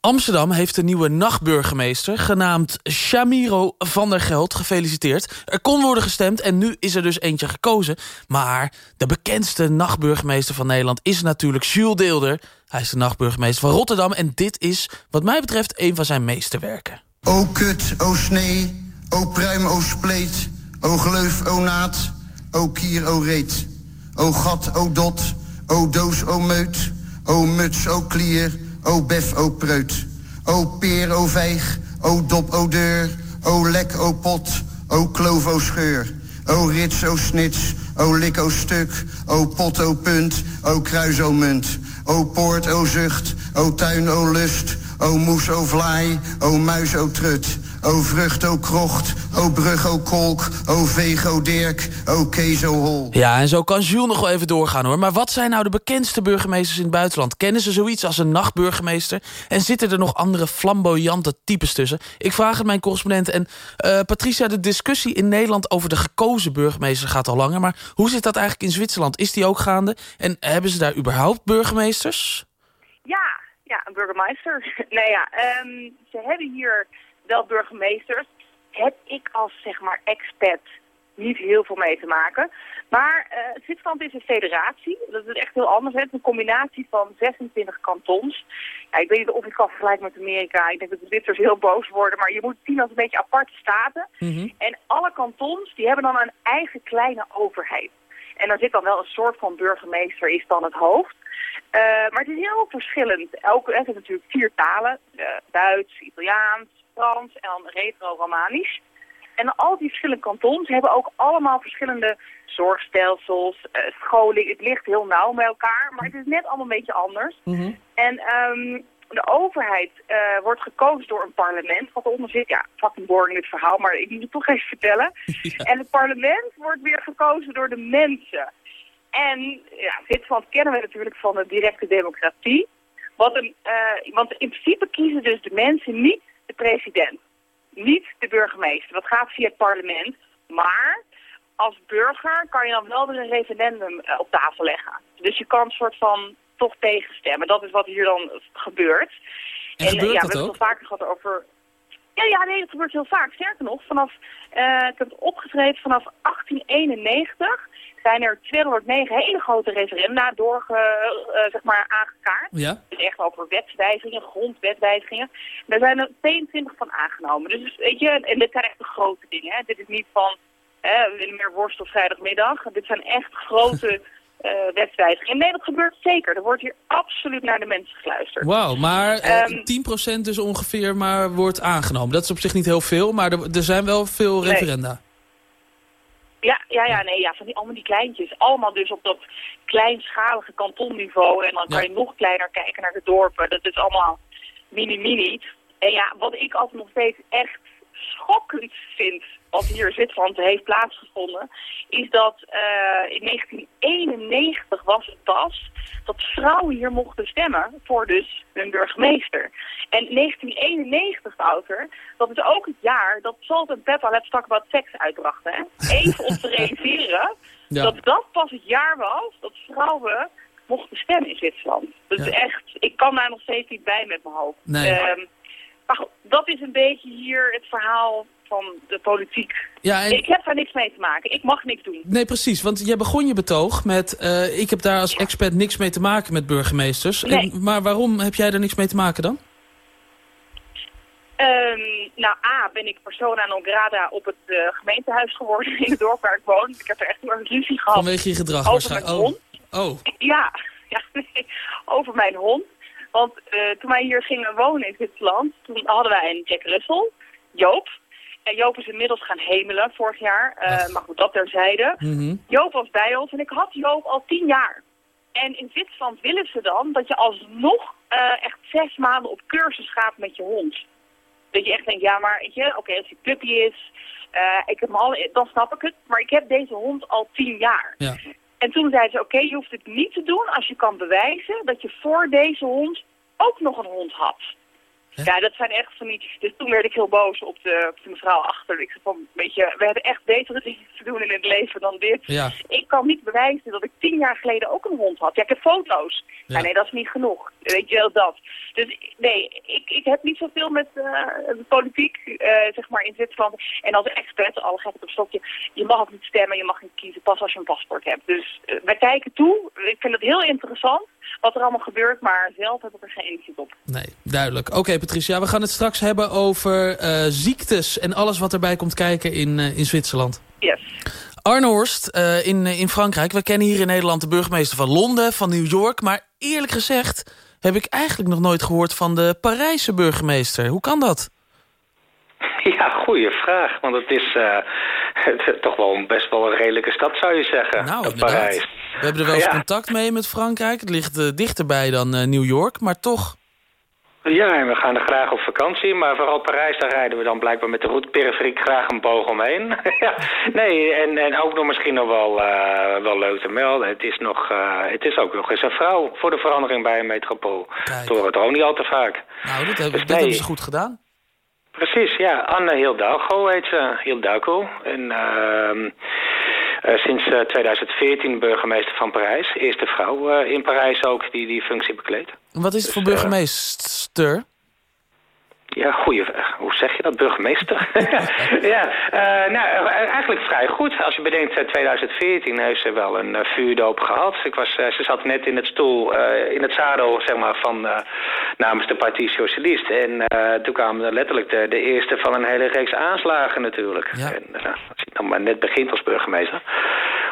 G: Amsterdam heeft een nieuwe nachtburgemeester... genaamd Shamiro van der Geld. Gefeliciteerd. Er kon worden gestemd en nu is er dus eentje gekozen. Maar de bekendste nachtburgemeester van Nederland... is natuurlijk Jules Deelder. Hij is de nachtburgemeester van Rotterdam... en dit is, wat mij betreft, een van zijn meesterwerken.
M: O kut, o snee, o pruim, o spleet, o gleuf, o naad, o kier, o reet. O gat, o dot, o doos, o meut, o muts, o klier, o bef, o preut. O peer, o vijg, o dop, o deur, o lek, o pot, o kloof, o scheur. O rits, o snits, o lik, o stuk, o pot, o punt, o kruis, o munt. O poort, o zucht, o tuin, o lust, o moes, o vlaai, o muis, o trut. O vrucht, o krocht, o brug, o kolk, o veeg, o dirk, o kees, o hol.
G: Ja, en zo kan Jules nog wel even doorgaan hoor. Maar wat zijn nou de bekendste burgemeesters in het buitenland? Kennen ze zoiets als een nachtburgemeester? En zitten er nog andere flamboyante types tussen? Ik vraag het mijn correspondent. En eh, Patricia, de discussie in Nederland over de gekozen burgemeester gaat al langer. Maar hoe zit dat eigenlijk in Zwitserland? Is die ook gaande? En hebben ze daar überhaupt burgemeesters?
F: Ja, ja, een burgemeester. nou ja, ehm, ze hebben hier wel burgemeesters. Heb ik als, zeg maar, expert niet heel veel mee te maken. Maar eh Zwitserland is een federatie. Dat is echt heel anders. hè. Het is een combinatie van 26 kantons. Ja, ik weet niet of ik het kan vergelijken met Amerika. Ik denk dat de Zwitsers heel boos worden. Maar je moet het zien als een beetje aparte staten. En alle kantons die hebben dan een eigen kleine overheid. En daar zit dan wel een soort van burgemeester, is dan het hoofd. Eh, maar het is heel verschillend. Elke, er zijn natuurlijk vier talen. eh, Duits, Italiaans, Frans en dan retro-Romanisch. En al die verschillende kantons hebben ook allemaal verschillende zorgstelsels, eh, scholing. Het ligt heel nauw bij elkaar, maar het is net allemaal een beetje anders. En ehm, de overheid eh, wordt gekozen door een parlement. Wat eronder zit, ja, fucking boring dit verhaal, maar ik moet het toch even vertellen. En het parlement wordt weer gekozen door de mensen. En ja, Zwitserland kennen we natuurlijk van de directe democratie. Wat een, eh, want in principe kiezen dus de mensen niet de president. Niet de burgemeester. Dat gaat via het parlement. Maar als burger kan je dan wel weer een referendum eh, op tafel leggen. Dus je kan een soort van toch tegenstemmen. Dat is wat hier dan gebeurt.
G: En
F: eh,
G: gebeurt
F: ja, we hebben het al vaker gehad over... Ja, ja, nee, dat gebeurt heel vaak. Sterker nog, vanaf, eh, ik heb het opgeschreven, vanaf 1891 zijn er 209 hele grote referenda doorge, eh, zeg maar, aangekaart.
G: Ja.
F: Dus echt over wetswijzigingen, grondwetwijzigingen. Daar zijn er 22 van aangenomen. Dus weet je, en dit zijn echt de grote dingen. Hè. Dit is niet van, hè, we willen meer worst op vrijdagmiddag. Dit zijn echt grote eh wetswijzigingen. Nee, dat gebeurt zeker. Er wordt hier absoluut naar de mensen geluisterd.
G: Wauw, maar eh,
F: Ehm,
G: 10% dus ongeveer maar wordt aangenomen. Dat is op zich niet heel veel, maar er, er zijn wel veel
F: Nee. Ja, ja, ja, nee, ja, van die, allemaal die kleintjes. Allemaal dus op dat kleinschalige kantonniveau. En dan kan je nog kleiner kijken naar de dorpen. Dat is allemaal mini-mini. En ja, wat ik altijd nog steeds echt schokkend vind, wat hier in Zwitserland heeft plaatsgevonden, is dat eh, in 1991 was het pas dat vrouwen hier mochten stemmen voor dus hun burgemeester. En 1991, Wouter, dat is ook het jaar dat Salt en Pepper Let's Talk About Sex uitbrachten. Hè? Even om te realiseren
N: Ja.
F: dat dat pas het jaar was dat vrouwen mochten stemmen in Zwitserland. Dus echt, ik kan daar nog steeds niet bij met mijn hoofd.
G: Nee.
F: Ehm, maar goed, dat is een beetje hier het verhaal van de politiek.
G: Ja, en-
F: Ik heb daar niks mee te maken. Ik mag niks doen.
G: Nee, precies. Want jij begon je betoog met... eh, ik heb daar als expert niks mee te maken met burgemeesters. En-
F: Nee.
G: maar waarom heb jij daar niks mee te maken dan?
F: Ehm, nou, A, ben ik persona non grata op het eh, gemeentehuis geworden in het dorp waar ik woon. Ik heb er echt erg ruzie gehad.
G: Vanwege je gedrag
F: over mijn
G: waarschijnlijk.
F: hond.
G: Oh.
F: Ja, ja nee, over mijn hond. Want eh, toen wij hier gingen wonen in Zwitserland, toen hadden wij een Jack Russell, Joop. En Joop is inmiddels gaan hemelen vorig jaar. Eh, maar goed, dat terzijde.
G: Mhm.
F: Joop was bij ons en ik had Joop al tien jaar. En in Zwitserland willen ze dan dat je alsnog eh, echt zes maanden op cursus gaat met je hond. Dat je echt denkt, ja maar, weet je, oké, als hij puppy is, ik heb hem al, dan snap ik het. Maar ik heb deze hond al tien jaar.
G: Ja.
F: En toen zei ze, oké, je hoeft het niet te doen als je kan bewijzen dat je voor deze hond ook nog een hond had. Ja, dat zijn echt van die... Dus toen werd ik heel boos op de, op de mevrouw achter. Ik zei van, weet je, we hebben echt betere dingen te doen in het leven dan dit.
G: Ja.
F: Ik kan niet bewijzen dat ik tien jaar geleden ook een hond had. Ja, ik heb foto's.
G: Ja.
F: Nee, dat is niet genoeg. Weet je wel, dat. Dus nee, ik, ik heb niet zoveel met de politiek, eh, zeg maar, in Zwitserland. En als expert, al gek op het stokje, je mag ook niet stemmen, je mag niet kiezen, pas als je een paspoort hebt. Dus eh, wij kijken toe. Ik vind het heel interessant wat er allemaal gebeurt, maar zelf heb ik er geen invloed op.
G: Nee, duidelijk. Oké, Patricia, we gaan het straks hebben over eh, ziektes en alles wat erbij komt kijken in, eh, in Zwitserland.
F: Yes.
G: Arne Horst eh, in, in Frankrijk. We kennen hier in Nederland de burgemeester van Londen, van New York. Maar eerlijk gezegd heb ik eigenlijk nog nooit gehoord van de Parijse burgemeester. Hoe kan dat?
I: Ja, goede vraag. Want het is eh, het- toch wel een- best wel een redelijke stad, zou je zeggen.
G: Nou.
I: Parijs.
G: We hebben er wel eens
I: Ja.
G: contact mee met Frankrijk. Het ligt eh, dichterbij dan eh, New York, maar toch...
I: Ja, en we gaan er graag op vakantie, maar vooral Parijs, daar rijden we dan blijkbaar met de route periferiek graag een boog omheen. nee, en, en ook nog misschien nog wel, eh, wel leuk te melden. Het is, nog, het is ook nog eens een vrouw voor de verandering bij een metropool. Dat horen we toch ook niet al te vaak.
G: Nou, dat, hebben,
I: Dus
G: dat
I: nee.
G: hebben ze goed gedaan.
I: Precies, ja. Anne Hildalgo heet ze. Hildalgo. En eh, sinds eh, 2014 burgemeester van Parijs. Eerste vrouw eh, in Parijs ook die die functie bekleedt.
G: Wat is het voor
I: Dus, eh,
G: burgemeester?
I: Ja, goeie vraag. Hoe zeg je dat, burgemeester? ja, eh, nou, eh, eigenlijk vrij goed. Als je bedenkt, eh, 2014 heeft ze wel een eh, vuurdoop gehad. Ik was, eh, ze zat net in het stoel, eh, in het zadel, zeg maar, van, eh, namens de Partij Socialist. En eh, toen kwamen er letterlijk de, de eerste van een hele reeks aanslagen natuurlijk. En, eh, als je dan maar net begint als burgemeester.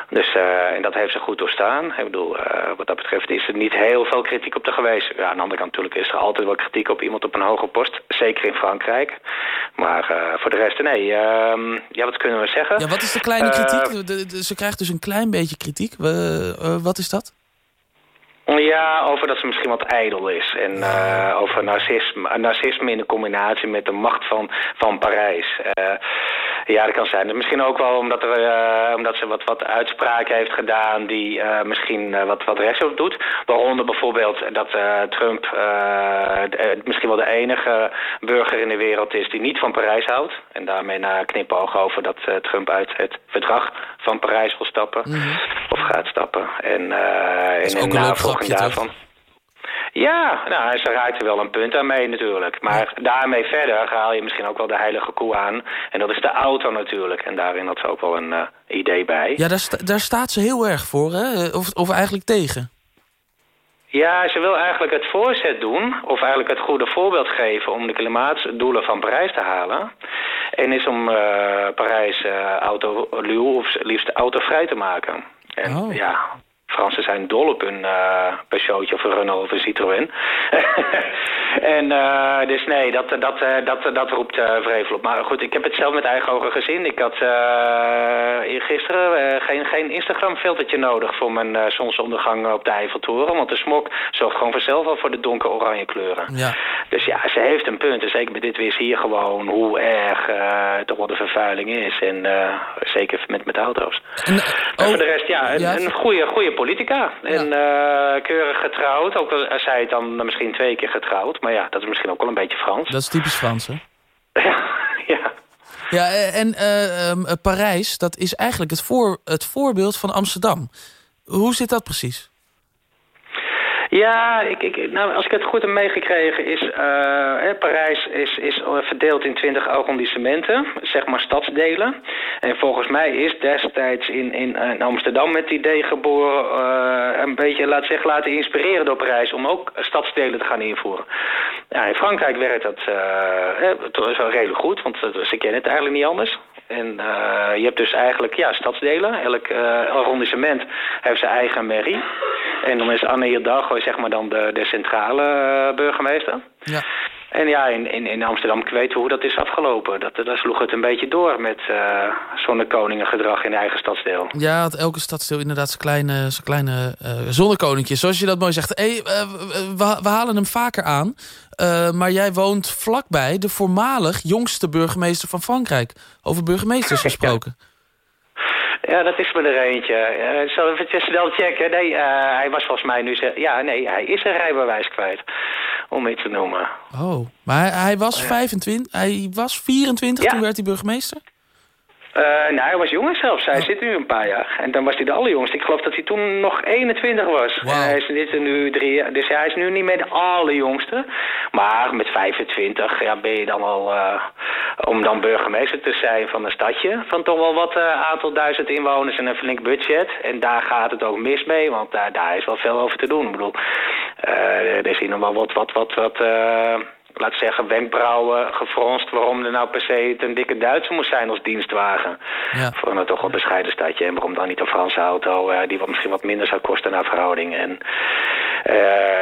I: Dus, eh, en dat heeft ze goed doorstaan. Ik bedoel, eh, wat dat betreft is er niet heel veel kritiek op te geweest. Ja, aan de andere kant natuurlijk is er altijd wel kritiek op iemand op een hoge post. Zeker in Frankrijk. Maar eh, voor de rest, nee. ehm, ja, wat kunnen we zeggen?
G: Ja, wat is de kleine
I: Eh,
G: kritiek? De- de- ze krijgt dus een klein beetje kritiek. Eh, wat is dat?
I: Ja, over dat ze misschien wat ijdel is. En eh, over narcisme, narcisme in de combinatie met de macht van, van Parijs. Eh, ja, dat kan zijn. Misschien ook wel omdat, er, eh, omdat ze wat, wat uitspraken heeft gedaan die misschien wat, wat rest doet. Waaronder bijvoorbeeld dat Trump de- misschien wel de enige burger in de wereld is die niet van Parijs houdt. En daarmee naar knipoog over dat Trump uit het verdrag van Parijs wil stappen. Of gaat stappen. En,
G: is
I: en
G: toch?
I: Ja, nou, ze raakt er wel een punt aan mee natuurlijk. Maar daarmee verder haal je misschien ook wel de heilige koe aan. En dat is de auto natuurlijk. En daarin had ze ook wel een eh, idee bij.
G: Ja, daar, sta- daar staat ze heel erg voor, hè? Of, of eigenlijk tegen.
I: Ja, ze wil eigenlijk het voorzet doen, of eigenlijk het goede voorbeeld geven om de klimaatdoelen van Parijs te halen. En is om eh, Parijs eh, auto of liefst autovrij te maken. En
G: Oh.
I: ja, Fransen zijn dol op een uh, Peugeotje of Renault of een Citroën. en uh, dus nee, dat, dat, uh, dat, dat roept uh, vrevel op. Maar goed, ik heb het zelf met eigen ogen gezien. Ik had gisteren geen, geen Instagram-filtertje nodig voor mijn zonsondergang op de Eiffeltoren. Want de smok zorgt gewoon vanzelf al voor de donker-oranje kleuren.
G: Ja.
I: Dus ja, ze heeft een punt. En zeker met dit weer zie je gewoon hoe erg toch wel de vervuiling is. En zeker met, met auto's. En, oh, en voor de rest, ja, een, ja. een goede, goede politica. Ja. En uh, keurig getrouwd. Ook al zij het dan misschien twee keer getrouwd. Maar ja, dat is misschien ook wel een beetje Frans.
G: Dat is typisch Frans, hè?
I: ja, ja.
G: Ja, en uh, um, Parijs, dat is eigenlijk het, voor, het voorbeeld van Amsterdam. Hoe zit dat precies?
I: Ja, ik, ik, nou, als ik het goed heb meegekregen is... Uh, Parijs is, is verdeeld in twintig arrondissementen, zeg maar stadsdelen. En volgens mij is destijds in, in, in Amsterdam met het idee geboren... Uh, een beetje, laat zich laten inspireren door Parijs... om ook stadsdelen te gaan invoeren. Ja, in Frankrijk werkt dat uh, redelijk goed, want ze kennen het eigenlijk niet anders. En uh, je hebt dus eigenlijk ja, stadsdelen. Elk uh, arrondissement heeft zijn eigen mairie. En dan is Anne Hidalgo zeg maar dan de, de centrale uh, burgemeester.
G: Ja.
I: En ja, in, in, in Amsterdam weten we hoe dat is afgelopen. Dat, dat sloeg het een beetje door met uh, zonnekoningengedrag in eigen stadsdeel.
G: Ja, had elke stadsdeel inderdaad zijn kleine, zijn kleine uh, zonnekoninkje. Zoals je dat mooi zegt. Hey, uh, we, we, halen hem vaker aan. Maar jij woont vlakbij de voormalig jongste burgemeester van Frankrijk. Over burgemeesters gesproken.
I: Ja, dat is me er eentje. Uh, zal even snel checken. Nee, uh, hij was volgens mij nu... Ja, nee, hij is een rijbewijs kwijt. Om iets te noemen.
G: Oh, maar hij, hij was 25... Hij was 24 ja. toen werd hij burgemeester?
I: Uh, nou, hij was jonger zelfs. Hij zit nu een paar jaar. En dan was hij de allerjongste. Ik geloof dat hij toen nog 21 was.
G: Wow.
I: En hij is dit nu drie jaar. Dus hij is nu niet meer de allerjongste. Maar met 25 ja, ben je dan al... Uh, om dan burgemeester te zijn van een stadje... van toch wel wat uh, aantal duizend inwoners en een flink budget. En daar gaat het ook mis mee, want daar, daar is wel veel over te doen. Ik bedoel, er is hier nog wel wat... wat, wat, wat laat ik zeggen, wenkbrauwen gefronst... waarom er nou per se een dikke Duitser moest zijn als dienstwagen.
G: Ja.
I: Voor een toch wel bescheiden stadje. En waarom dan niet een Franse auto... Uh, die wat misschien wat minder zou kosten naar verhouding. En uh,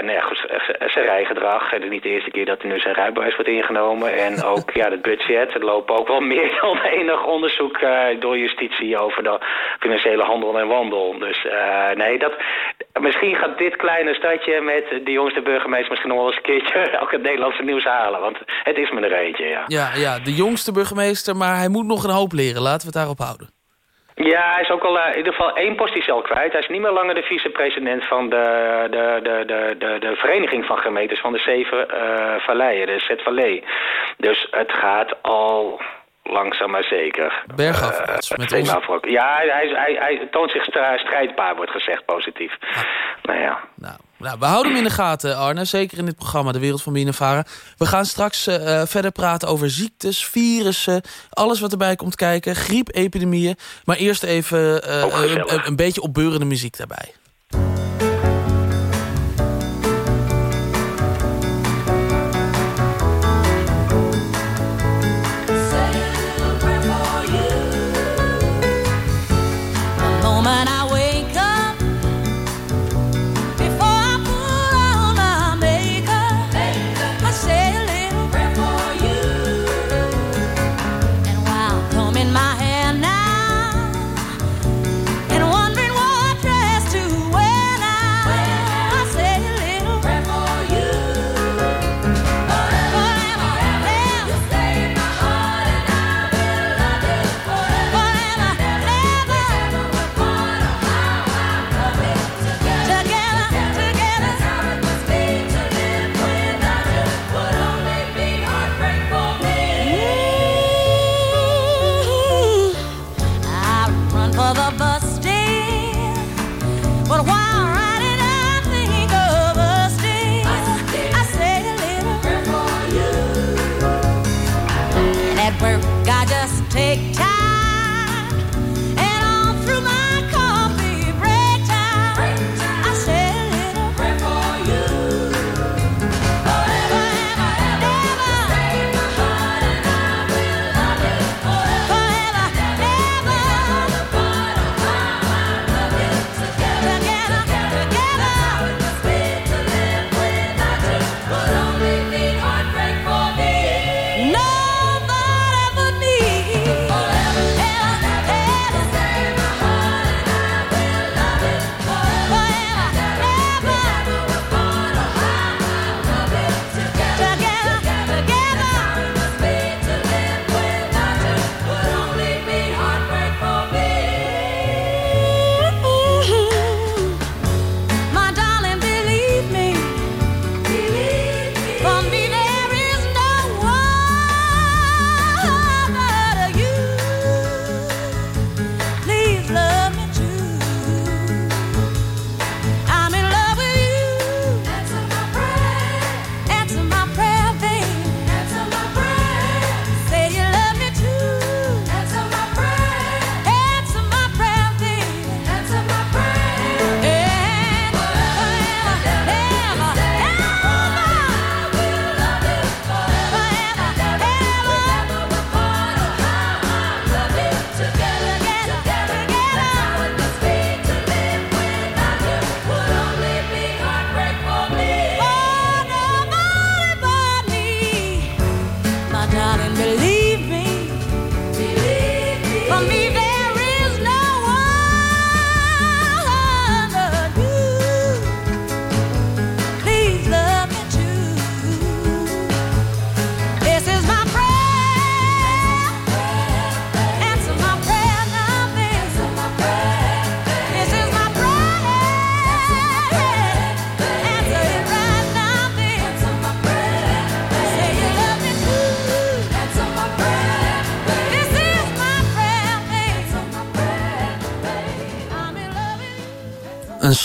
I: nou ja, goed, zijn rijgedrag. Het is niet de eerste keer dat er nu zijn rijbewijs wordt ingenomen. En ook ja, het budget. Er lopen ook wel meer dan enig onderzoek uh, door justitie... over de financiële handel en wandel. Dus nee, dat, misschien gaat dit kleine stadje... met de jongste burgemeester misschien nog wel eens een keertje... ook het Nederlandse nieuws halen, want het is me er eentje, ja.
G: Ja, ja, de jongste burgemeester, maar hij moet nog een hoop leren. Laten we het daarop houden.
I: Ja, hij is ook al uh, in ieder geval één posticel kwijt. Hij is niet meer langer de vicepresident van de, de, de, de, de, de vereniging van gemeentes van de zeven uh, valleien, de Zet Vallei. Dus het gaat al langzaam maar zeker.
G: Bergafwaarts.
I: Uh, met ons... Ja, hij, hij, hij toont zich strijdbaar, wordt gezegd, positief.
G: Ah.
I: Nou ja.
G: Nou, nou, we houden hem in de gaten, Arne. Zeker in dit programma, De Wereld van Binnenvaren. We gaan straks uh, verder praten over ziektes, virussen... alles wat erbij komt kijken, griepepidemieën. Maar eerst even uh, een, een beetje opbeurende muziek daarbij.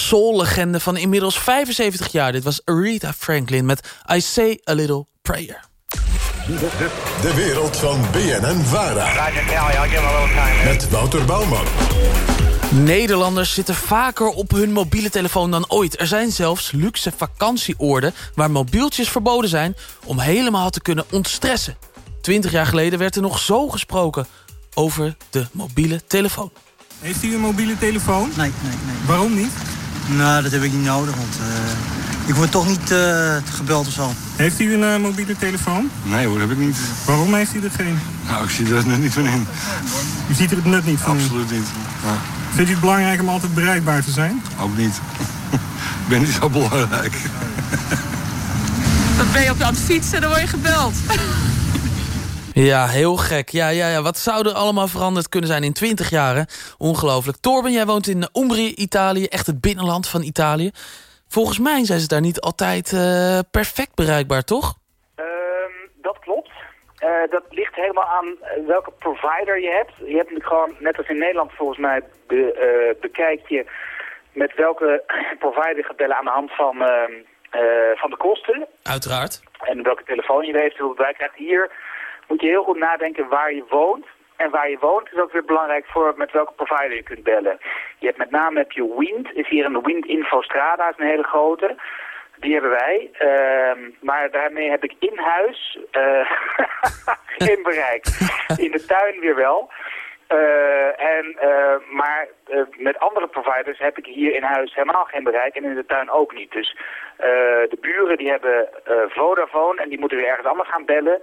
G: Soul-legende van inmiddels 75 jaar. Dit was Aretha Franklin met I Say A Little Prayer.
B: De wereld van BNN Vara. Met Wouter Bouwman.
G: Nederlanders zitten vaker op hun mobiele telefoon dan ooit. Er zijn zelfs luxe vakantieoorden waar mobieltjes verboden zijn... om helemaal te kunnen ontstressen. Twintig jaar geleden werd er nog zo gesproken over de mobiele telefoon.
N: Heeft u een mobiele telefoon?
O: Nee, nee, nee.
N: Waarom niet?
O: Nou, dat heb ik niet nodig, want eh, ik word toch niet eh, gebeld of zo.
N: Heeft u een eh, mobiele telefoon?
P: Nee hoor, heb ik niet.
N: Waarom heeft u er geen?
P: Nou, ik zie er net niet van in.
N: U ziet er het nut niet van in?
P: Absoluut niet. Ja,
N: Vindt u het belangrijk om altijd bereikbaar te zijn?
P: ook niet. ik ben niet zo belangrijk.
Q: Dan ben je op aan het fietsen, dan word je gebeld.
G: Ja, heel gek. Ja, ja, ja. Wat zou er allemaal veranderd kunnen zijn in 20 jaar? hè? Ongelooflijk. Torben, jij woont in Umbrië, Italië. Echt het binnenland van Italië. Volgens mij zijn ze daar niet altijd eh, perfect bereikbaar, toch?
H: Ehm, dat klopt. Eh, dat ligt helemaal aan eh, welke provider je hebt. Je hebt natuurlijk gewoon, net als in Nederland volgens mij, be, bekijk je met welke provider je gaat bellen aan de hand van, ehm, eh, van de kosten.
G: Uiteraard.
H: En welke telefoon je eventueel bij krijgt. Hier moet je heel goed nadenken waar je woont. En waar je woont is ook weer belangrijk voor met welke provider je kunt bellen. Je hebt met name heb je Wind, is hier een Wind Info Strada, is een hele grote. Die hebben wij. Ehm, maar daarmee heb ik in huis eh, geen bereik. In de tuin weer wel. Eh, en, eh, maar met andere providers heb ik hier in huis helemaal geen bereik en in de tuin ook niet. Dus de buren die hebben Vodafone en die moeten weer ergens anders gaan bellen.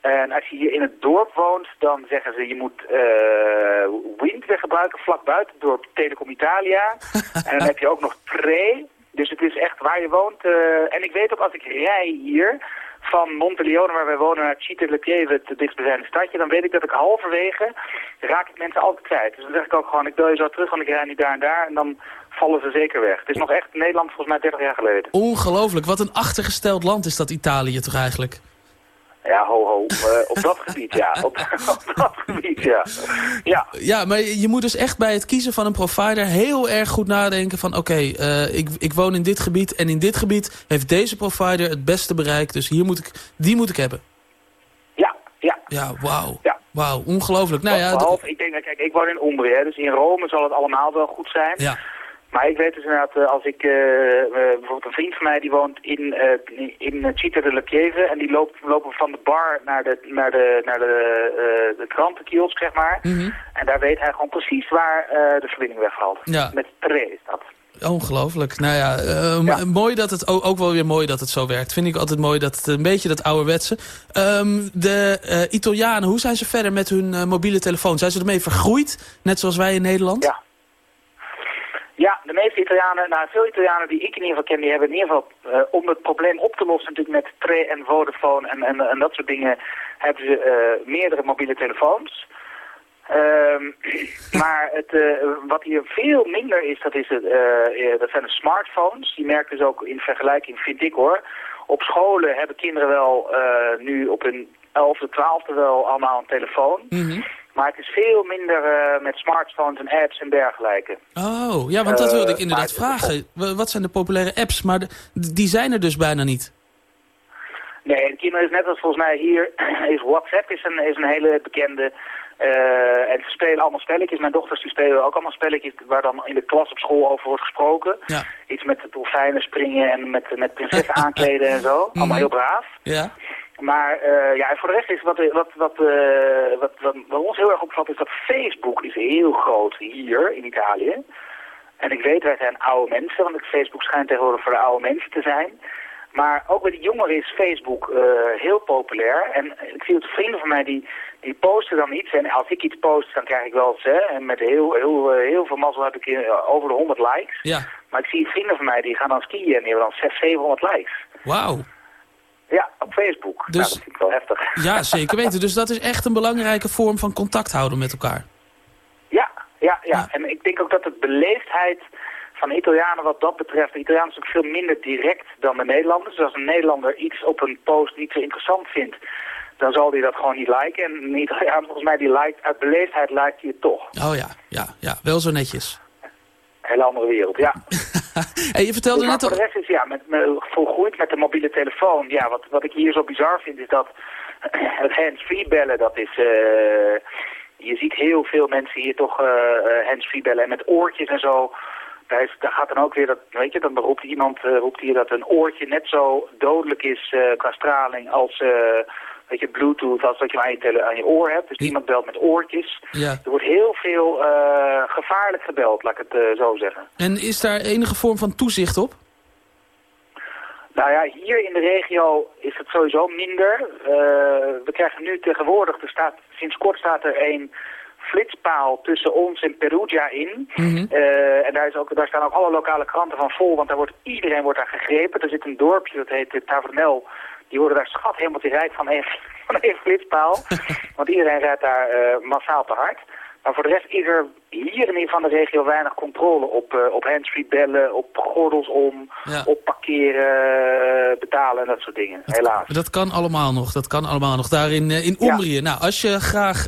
H: En als je hier in het dorp woont, dan zeggen ze je moet eh Wind weer gebruiken vlak buiten het dorp Telecom Italia. en dan heb je ook nog Tre. Dus het is echt waar je woont. eh, en ik weet ook als ik rij hier van Monteleone, waar wij wonen, naar Cite Le Pieve, het dichtstbijzijnde stadje, dan weet ik dat ik halverwege raak ik mensen altijd kwijt. Dus dan zeg ik ook gewoon, ik bel je zo terug, want ik rij niet daar en daar. En dan vallen ze zeker weg. Het is nog echt Nederland volgens mij 30 jaar geleden.
G: Ongelooflijk. Wat een achtergesteld land is dat Italië toch eigenlijk?
H: Ja, ho ho. Eh, op dat gebied, ja. Op, op dat gebied, ja. Ja.
G: Ja, maar je moet dus echt bij het kiezen van een provider heel erg goed nadenken van... oké, eh, ik, ik woon in dit gebied en in dit gebied heeft deze provider het beste bereik. Dus hier moet ik, die moet ik hebben.
H: Ja, ja.
G: Ja, wauw.
H: Ja.
G: Wauw, ongelooflijk. Nou ja,
H: Behalve, ik denk, kijk, ik woon in Umbria, dus in Rome zal het allemaal wel goed zijn.
G: ja.
H: Maar ik weet dus inderdaad, eh, als ik, eh, eh, bijvoorbeeld een vriend van mij, die woont in, eh in Città de La Pieve. En die loopt, lopen van de bar naar de, naar de, naar de, de krantenkiosk, zeg maar.
G: Mhm.
H: En daar weet hij gewoon precies waar de verbinding wegvalt.
G: Ja.
H: Met Tre is dat.
G: Ongelooflijk. Nou ja, mooi dat het ook, wel weer mooi dat het zo werkt. Vind ik altijd mooi dat het een beetje dat ouderwetse. Ehm de Italianen, hoe zijn ze verder met hun mobiele telefoon? Zijn ze ermee vergroeid, net zoals wij in Nederland?
H: Ja. Ja, de meeste Italianen, nou veel Italianen die ik in ieder geval ken, die hebben in ieder geval, eh, om het probleem op te lossen natuurlijk met Tre en Vodafone en, en, en dat soort dingen, hebben ze eh, meerdere mobiele telefoons. Ehm, maar het, eh, wat hier veel minder is, dat, is het, dat zijn de smartphones. Die merken dus ook in vergelijking, vind ik hoor. Op scholen hebben kinderen wel nu op hun 11e, 12e wel allemaal een telefoon.
G: Mhm.
H: Maar het is veel minder eh, met smartphones en apps en dergelijke.
G: Oh, ja, want dat
H: Eh,
G: wilde ik inderdaad vragen. Wat zijn de populaire apps? Maar de- die zijn er dus bijna niet.
H: Nee, de kinderen is net als volgens mij hier is WhatsApp is een, is een hele bekende. eh, en ze spelen allemaal spelletjes. Mijn dochters die spelen ook allemaal spelletjes waar dan in de klas op school over wordt gesproken.
G: Ja.
H: Iets met dolfijnen springen en met, met prinsessen aankleden en zo. Allemaal
G: Mhm.
H: heel braaf.
G: Ja.
H: Maar eh, ja, en voor de rest is wat, wat, wat, eh, wat, wat, wat ons heel erg opvalt is dat Facebook is heel groot hier in Italië. En ik weet, wij zijn oude mensen, want Facebook schijnt tegenwoordig voor de oude mensen te zijn. Maar ook bij de jongeren is Facebook eh, heel populair. En ik zie dat vrienden van mij die, die posten dan iets. En als ik iets post, dan krijg ik wel eens, hè, en met heel, heel, eh, heel veel mazzel heb ik eh, over de 100 likes.
G: Ja.
H: Maar ik zie vrienden van mij die gaan dan skiën en die hebben dan 600, 700 likes.
G: Wauw.
H: Ja, op Facebook.
G: Dus-
H: Nou, dat vind ik wel heftig.
G: Ja, zeker weten. Dus dat is echt een belangrijke vorm van contact houden met elkaar.
H: Ja, ja, ja. En ik denk ook dat de beleefdheid van de Italianen wat dat betreft... De Italianen zijn ook veel minder direct dan de Nederlanders. Dus als een Nederlander iets op een post niet zo interessant vindt... dan zal hij dat gewoon niet liken. En een Italiaan volgens mij die lijkt, uit beleefdheid lijkt hij het toch.
G: Oh ja, ja, ja. Wel zo netjes.
H: Hele andere wereld, ja.
G: En je vertelde net
H: voor
G: al...
H: de rest is ja, met, met, volgroeid met de mobiele telefoon. Ja, wat, wat ik hier zo bizar vind is dat het hands-free bellen, dat is... eh, je ziet heel veel mensen hier toch eh, hands-free bellen en met oortjes en zo. Daar, is, daar gaat dan ook weer dat, weet je, dan roept iemand roept hier dat een oortje net zo dodelijk is qua straling als, weet je, bluetooth, als dat je aan je, aan je oor hebt. Dus iemand belt met oortjes.
G: Ja.
H: Er wordt heel veel eh, gevaarlijk gebeld, laat ik het eh, zo zeggen.
G: En is daar enige vorm van toezicht op?
H: Nou ja, hier in de regio is het sowieso minder. Eh, we krijgen nu tegenwoordig, er staat, sinds kort staat er een flitspaal tussen ons en Perugia in. Eh, en daar, is ook, daar staan ook alle lokale kranten van vol, want daar wordt, iedereen wordt daar gegrepen. Er zit een dorpje, dat heet uh, Tavernel. Die worden daar schat helemaal te rijk van één, van één flitspaal. want iedereen rijdt daar eh, massaal te hard. Maar voor de rest is er hier in geval in de regio weinig controle op, eh, op handsfree bellen, op gordels om,
G: Ja.
H: op parkeren, eh, betalen en dat soort dingen. Helaas.
G: Dat kan allemaal nog, dat kan allemaal nog. Daar in, eh, in Umbrië. Nou, als je graag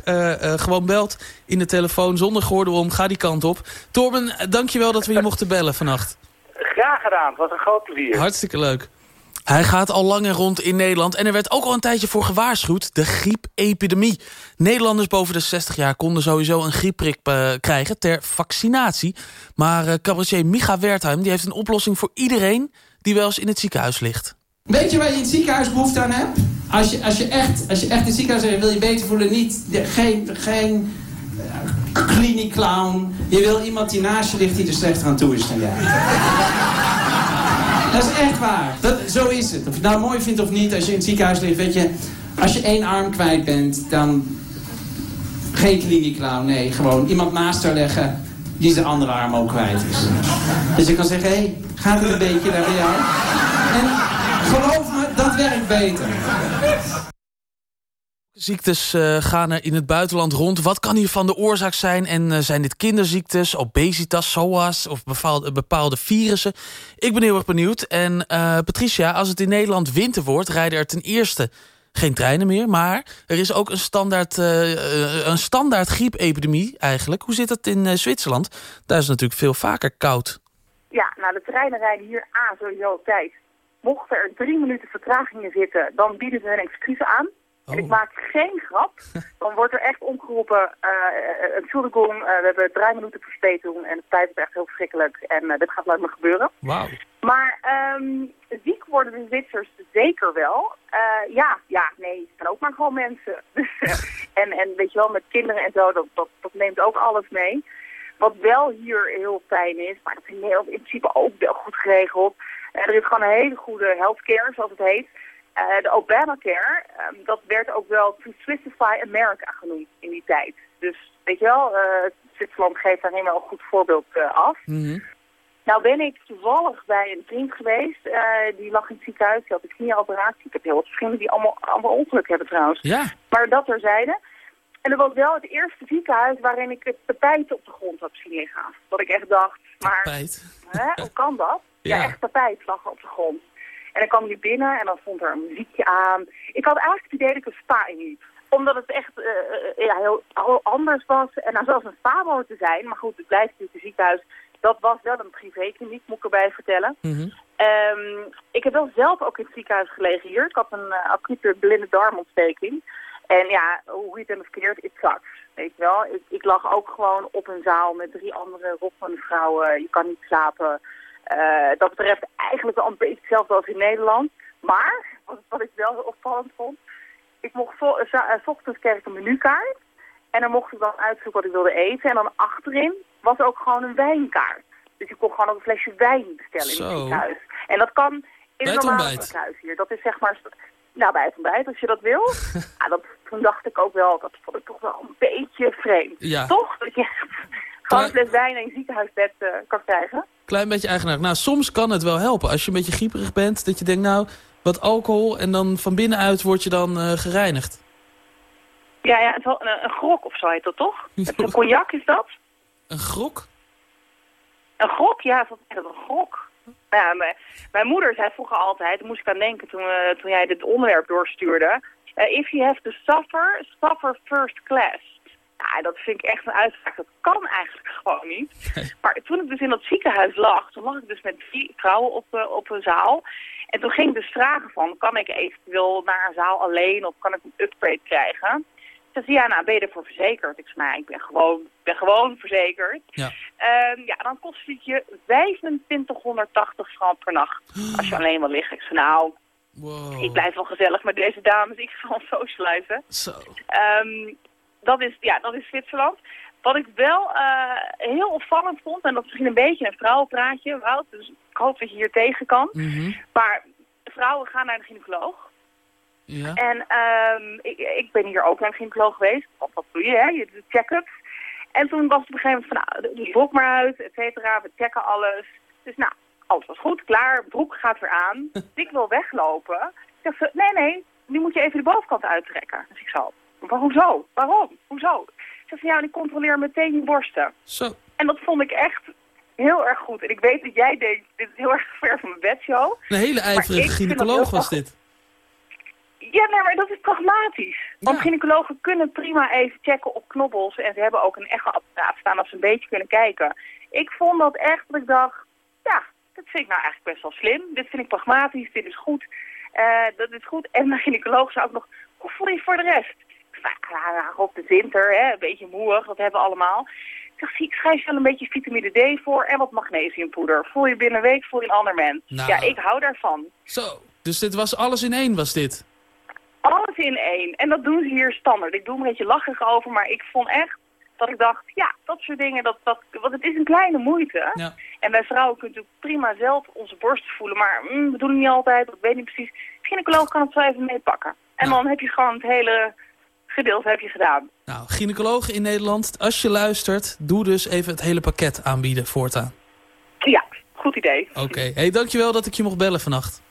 G: gewoon belt in de telefoon zonder gordel om, ga die kant op. Torben, dankjewel dat we je mochten bellen vannacht.
H: Graag gedaan, het was een groot plezier.
G: Hartstikke leuk. Hij gaat al langer rond in Nederland en er werd ook al een tijdje voor gewaarschuwd. De griepepidemie. Nederlanders boven de 60 jaar konden sowieso een griepprik eh, krijgen ter vaccinatie. Maar eh cabaretier Micha Wertheim die heeft een oplossing voor iedereen die wel eens in het ziekenhuis ligt.
R: Weet je waar je in het ziekenhuis behoefte aan hebt? Als je, als je, echt, als je echt in het ziekenhuis zegt, wil je beter voelen, niet, geen, geen uh, kliniekclown. Je wil iemand die naast je ligt die er slechter aan toe is dan jij. Dat is echt waar. Dat, zo is het. Of je het nou mooi vindt of niet, als je in het ziekenhuis ligt, weet je... Als je één arm kwijt bent, dan... Geen kliniekclown, nee. Gewoon iemand naast haar leggen die zijn andere arm ook kwijt is. Dus je kan zeggen, hé, hey, gaat het een beetje daar bij jou? En geloof me, dat werkt beter.
G: Ziektes eh, gaan er in het buitenland rond. Wat kan hiervan de oorzaak zijn? En eh, zijn dit kinderziektes, obesitas, SOAS of bepaalde, bepaalde virussen? Ik ben heel erg benieuwd. En eh, Patricia, als het in Nederland winter wordt... rijden er ten eerste geen treinen meer. Maar er is ook een standaard, een standaard griepepidemie eigenlijk. Hoe zit dat in Zwitserland? Daar is het natuurlijk veel vaker koud.
F: Ja, nou de treinen rijden hier aan sowieso tijd. Mochten er drie minuten vertragingen zitten, dan bieden ze hun excuses aan. En ik maak geen grap. Dan wordt er echt omgeroepen, uh, Entschuldigung, uh, we hebben drie minuten verspätung en de tijd is echt heel verschrikkelijk en uh, dit gaat nooit meer gebeuren.
G: Wauw.
F: Maar um, ziek worden de Zwitsers zeker wel. Uh, ja, ja, nee, het zijn ook maar gewoon mensen. En, en weet je wel, met kinderen en zo, dat, dat, dat neemt ook alles mee. Wat wel hier heel fijn is, maar dat is in Nederland in principe ook wel goed geregeld. er is gewoon een hele goede healthcare, zoals het heet. Uh, de Obamacare, um, dat werd ook wel to Swissify America genoemd in die tijd. Dus weet je wel, uh, Zwitserland geeft daar helemaal een goed voorbeeld uh, af.
G: Mm -hmm.
F: Nou ben ik toevallig bij een vriend geweest, die lag in het ziekenhuis, die had een knieoperatie. Ik heb heel wat vrienden die allemaal, allemaal ongeluk hebben trouwens.
G: Ja.
F: Maar dat terzijde. En dat was wel het eerste ziekenhuis waarin ik het tapijt op de grond heb zien liggen. Dat ik echt dacht, maar
G: tapijt.
F: Hè, hoe kan dat?
G: Ja.
F: ja, echt tapijt lag op de grond. En dan kwam je binnen en dan stond er een muziekje aan. Ik had eigenlijk het idee dat ik een spa inliep. Omdat het echt uh, ja, heel, heel, anders was. En nou zoals een spa hoort te zijn. Maar goed, het blijft natuurlijk een ziekenhuis. Dat was wel een privékliniek, moet ik erbij vertellen.
G: Mm -hmm.
F: um, ik heb wel zelf ook in het ziekenhuis gelegen hier. Ik had een uh, acute blinde darmontsteking. En ja, hoe je het dan verkeerd, het sucks. Weet je wel, ik, ik lag ook gewoon op een zaal met drie andere roffende vrouwen. Je kan niet slapen. Uh, dat betreft eigenlijk wel een beetje hetzelfde als in Nederland. Maar, wat, wat ik wel opvallend vond, ik mocht vo uh, ochtends kreeg ik een menukaart. En dan mocht ik dan uitzoeken wat ik wilde eten. En dan achterin was ook gewoon een wijnkaart. Dus je kon gewoon ook een flesje wijn bestellen
G: Zo.
F: in het ziekenhuis. En dat kan in
G: het
F: normale ziekenhuis hier. Dat is zeg maar, nou bij het ontbijt als je dat wil. ja, dat, toen dacht ik ook wel, dat vond ik toch wel een beetje vreemd.
G: Ja.
F: Toch? Dat je gewoon een fles wijn in je ziekenhuisbed uh, kan krijgen.
G: Klein beetje eigenaar. Nou, soms kan het wel helpen. Als je een beetje grieperig bent, dat je denkt, nou, wat alcohol... en dan van binnenuit word je dan uh, gereinigd.
F: Ja, ja, het een, een grok of zo heet dat toch? Een cognac is dat?
G: Een grok?
F: Een grok, ja, dat is een grok. Ja, mijn, mijn, moeder zei vroeger altijd, daar moest ik aan denken toen, uh, toen jij dit onderwerp doorstuurde. Uh, if you have to suffer, suffer first class. Ja, dat vind ik echt een uitspraak. Dat kan eigenlijk gewoon niet. Maar toen ik dus in dat ziekenhuis lag, toen lag ik dus met drie vrouwen op, eh, op een zaal. En toen ging ik dus vragen van, kan ik eventueel naar een zaal alleen of kan ik een upgrade krijgen? Ze zei, ja, nou ben je ervoor verzekerd? Ik zei, nou, ik ben gewoon, ben gewoon verzekerd.
G: Ja.
F: Ehm, ja, dan kost het je 2580 frank per nacht als je alleen wil liggen. Ik zei, nou, ik blijf wel gezellig met deze dames. Ik ga gewoon socializen.
G: Zo.
F: Dat, is, ja, dat is Zwitserland. Wat ik wel eh, heel opvallend vond, en dat is misschien een beetje een vrouwenpraatje, Wout, dus ik hoop dat je hier tegen kan.
G: Mhm.
F: Maar vrouwen gaan naar de gynaecoloog.
G: Ja.
F: En ehm, ik, ik ben hier ook naar de gynaecoloog geweest. Wat, wat doe je, hè? Je doet check-ups. En toen was het op een gegeven moment van, nou, doe je broek maar uit, et cetera. We checken alles. Dus nou, alles was goed, klaar. Broek gaat weer aan. ik wil weglopen. Ik zeg, nee, nee, nu moet je even de bovenkant uittrekken. Dus ik zo, maar hoezo? Waarom? Hoezo? Ze zei, ja, en ik controleer meteen je borsten.
G: Zo.
F: En dat vond ik echt heel erg goed. En ik weet dat jij denkt, dit is heel erg ver van mijn bedshow.
G: Een hele ijverige gynaecoloog was dit.
F: Ja, nee, maar dat is pragmatisch. Want gynaecologen kunnen prima even checken op knobbels. En ze hebben ook een echo-apparaat staan als ze een beetje kunnen kijken. Ik vond dat echt dat ik dacht, ja, dat vind ik nou eigenlijk best wel slim. Dit vind ik pragmatisch, dit is goed. Eh, dat is goed. En de gynaecoloog zei ook nog, hoe voel je voor de rest? Nou, op de winter, hè, een beetje moeig, dat hebben we allemaal. Ik zie, ik schrijf je wel een beetje vitamine D voor en wat magnesiumpoeder. Voel je binnen een week, voel je een ander mens.
G: Nou.
F: Ja, ik hou daarvan.
G: Zo. Dus dit was alles in één, was dit?
F: Alles in één. En dat doen ze hier standaard. Ik doe een beetje lachig over, maar ik vond echt dat ik dacht, ja, dat soort dingen, dat, dat, want het is een kleine moeite.
G: Ja.
F: En wij vrouwen kunnen natuurlijk prima zelf onze borst voelen, maar mm, we doen het niet altijd, ik weet niet precies. De gynaecoloog kan het zo even meepakken. En dan heb je gewoon het hele gedeelte heb je gedaan.
G: Nou, gynaecologen in Nederland, als je luistert, doe dus even het hele pakket aanbieden voortaan.
F: Ja, goed idee.
G: Oké. Hey, dankjewel dat ik je mocht bellen vannacht.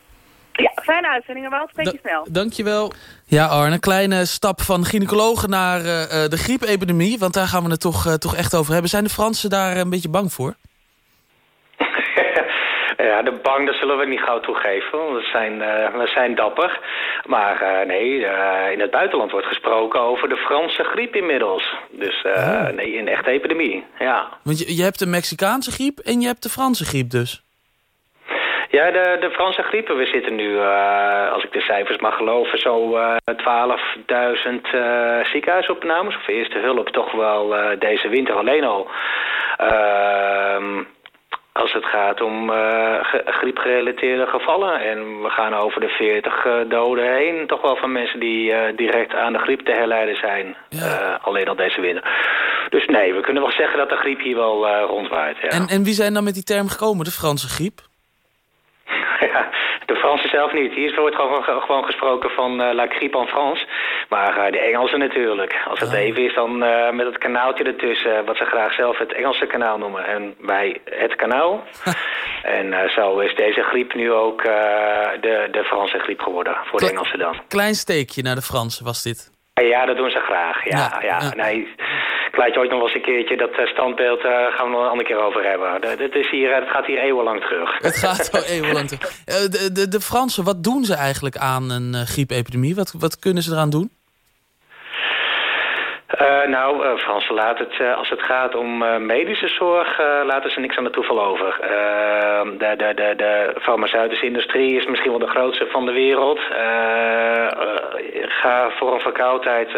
F: Ja, fijne uitzendingen wel. Spreek je snel.
G: Dankjewel. Ja, Arne, een kleine stap van gynaecologen naar eh, eh, de griepepidemie. Want daar gaan we het toch, eh, toch echt over hebben. Zijn de Fransen daar een beetje bang voor?
I: Ja, de bang, dat zullen we niet gauw toegeven. want We zijn, eh, we zijn dapper. Maar eh, nee, eh, in het buitenland wordt gesproken over de Franse griep inmiddels. Dus eh, nee, een echte epidemie, ja.
G: Want je, je hebt de Mexicaanse griep en je hebt de Franse griep dus.
I: Ja, de, de Franse griepen. We zitten nu, als ik de cijfers mag geloven, zo eh 12.000 eh ziekenhuisopnames. Of eerste hulp toch wel deze winter alleen al. Ehm, als het gaat om eh, ge- griepgerelateerde gevallen. En we gaan over de 40 eh, doden heen. Toch wel van mensen die eh, direct aan de griep te herleiden zijn. Alleen al deze winter. Dus nee, we kunnen wel zeggen dat de griep hier wel rondwaait. Ja.
G: En, en wie zijn dan met die term gekomen, de Franse griep?
I: Ja, de Fransen zelf niet. Hier wordt gewoon, gewoon gesproken van eh, la grippe en France. Maar eh, de Engelsen natuurlijk. Als het even is, dan eh, met het kanaaltje ertussen. wat ze graag zelf het Engelse kanaal noemen. En wij het kanaal. en zo is deze griep nu ook de, de Franse griep geworden. Voor de Engelsen dan.
G: Klein steekje naar de Fransen was dit.
I: Ja, dat doen ze graag. Ja, ja, Nee, je ooit nog wel eens een keertje dat eh, standbeeld eh, gaan we nog een andere keer over hebben. Dat, is hier, eh, dat gaat hier eeuwenlang terug.
G: Het gaat wel eeuwenlang terug. De, de, de Fransen, wat doen ze eigenlijk aan een griepepidemie? Wat, wat kunnen ze eraan doen?
I: Eh, nou, eh Fransen laten het, eh, als het gaat om medische zorg, laten ze niks aan het toeval over. De, de, de, de farmaceutische industrie is misschien wel de grootste van de wereld. Ga voor een verkoudheid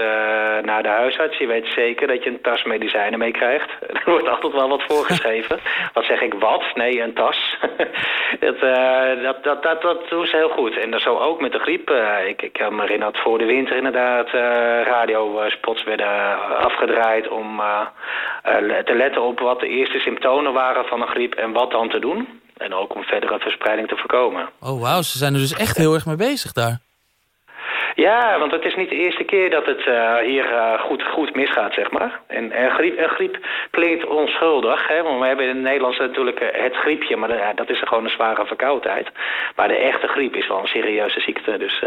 I: naar de huisarts. Je weet zeker dat je een tas medicijnen meekrijgt. Er wordt altijd wel wat voorgeschreven. wat zeg ik, wat? Nee, een tas. dat, dat, dat, dat, dat doen ze heel goed. En dat zo ook met de griep. Ik, ik kan me herinneren dat voor de winter inderdaad radiospots werden afgedraaid om eh, eh, te letten op wat de eerste symptomen waren van een griep en wat dan te doen. En ook om verdere verspreiding te voorkomen.
G: Oh wauw, ze zijn er dus echt heel erg mee bezig daar.
I: Ja, want het is niet de eerste keer dat het eh, hier eh, goed, goed misgaat, zeg maar. En, en griep, en griep klinkt onschuldig, hè, want we hebben in het Nederlands natuurlijk eh, het griepje, maar dat is gewoon een zware verkoudheid. Maar de echte griep is wel een serieuze ziekte, dus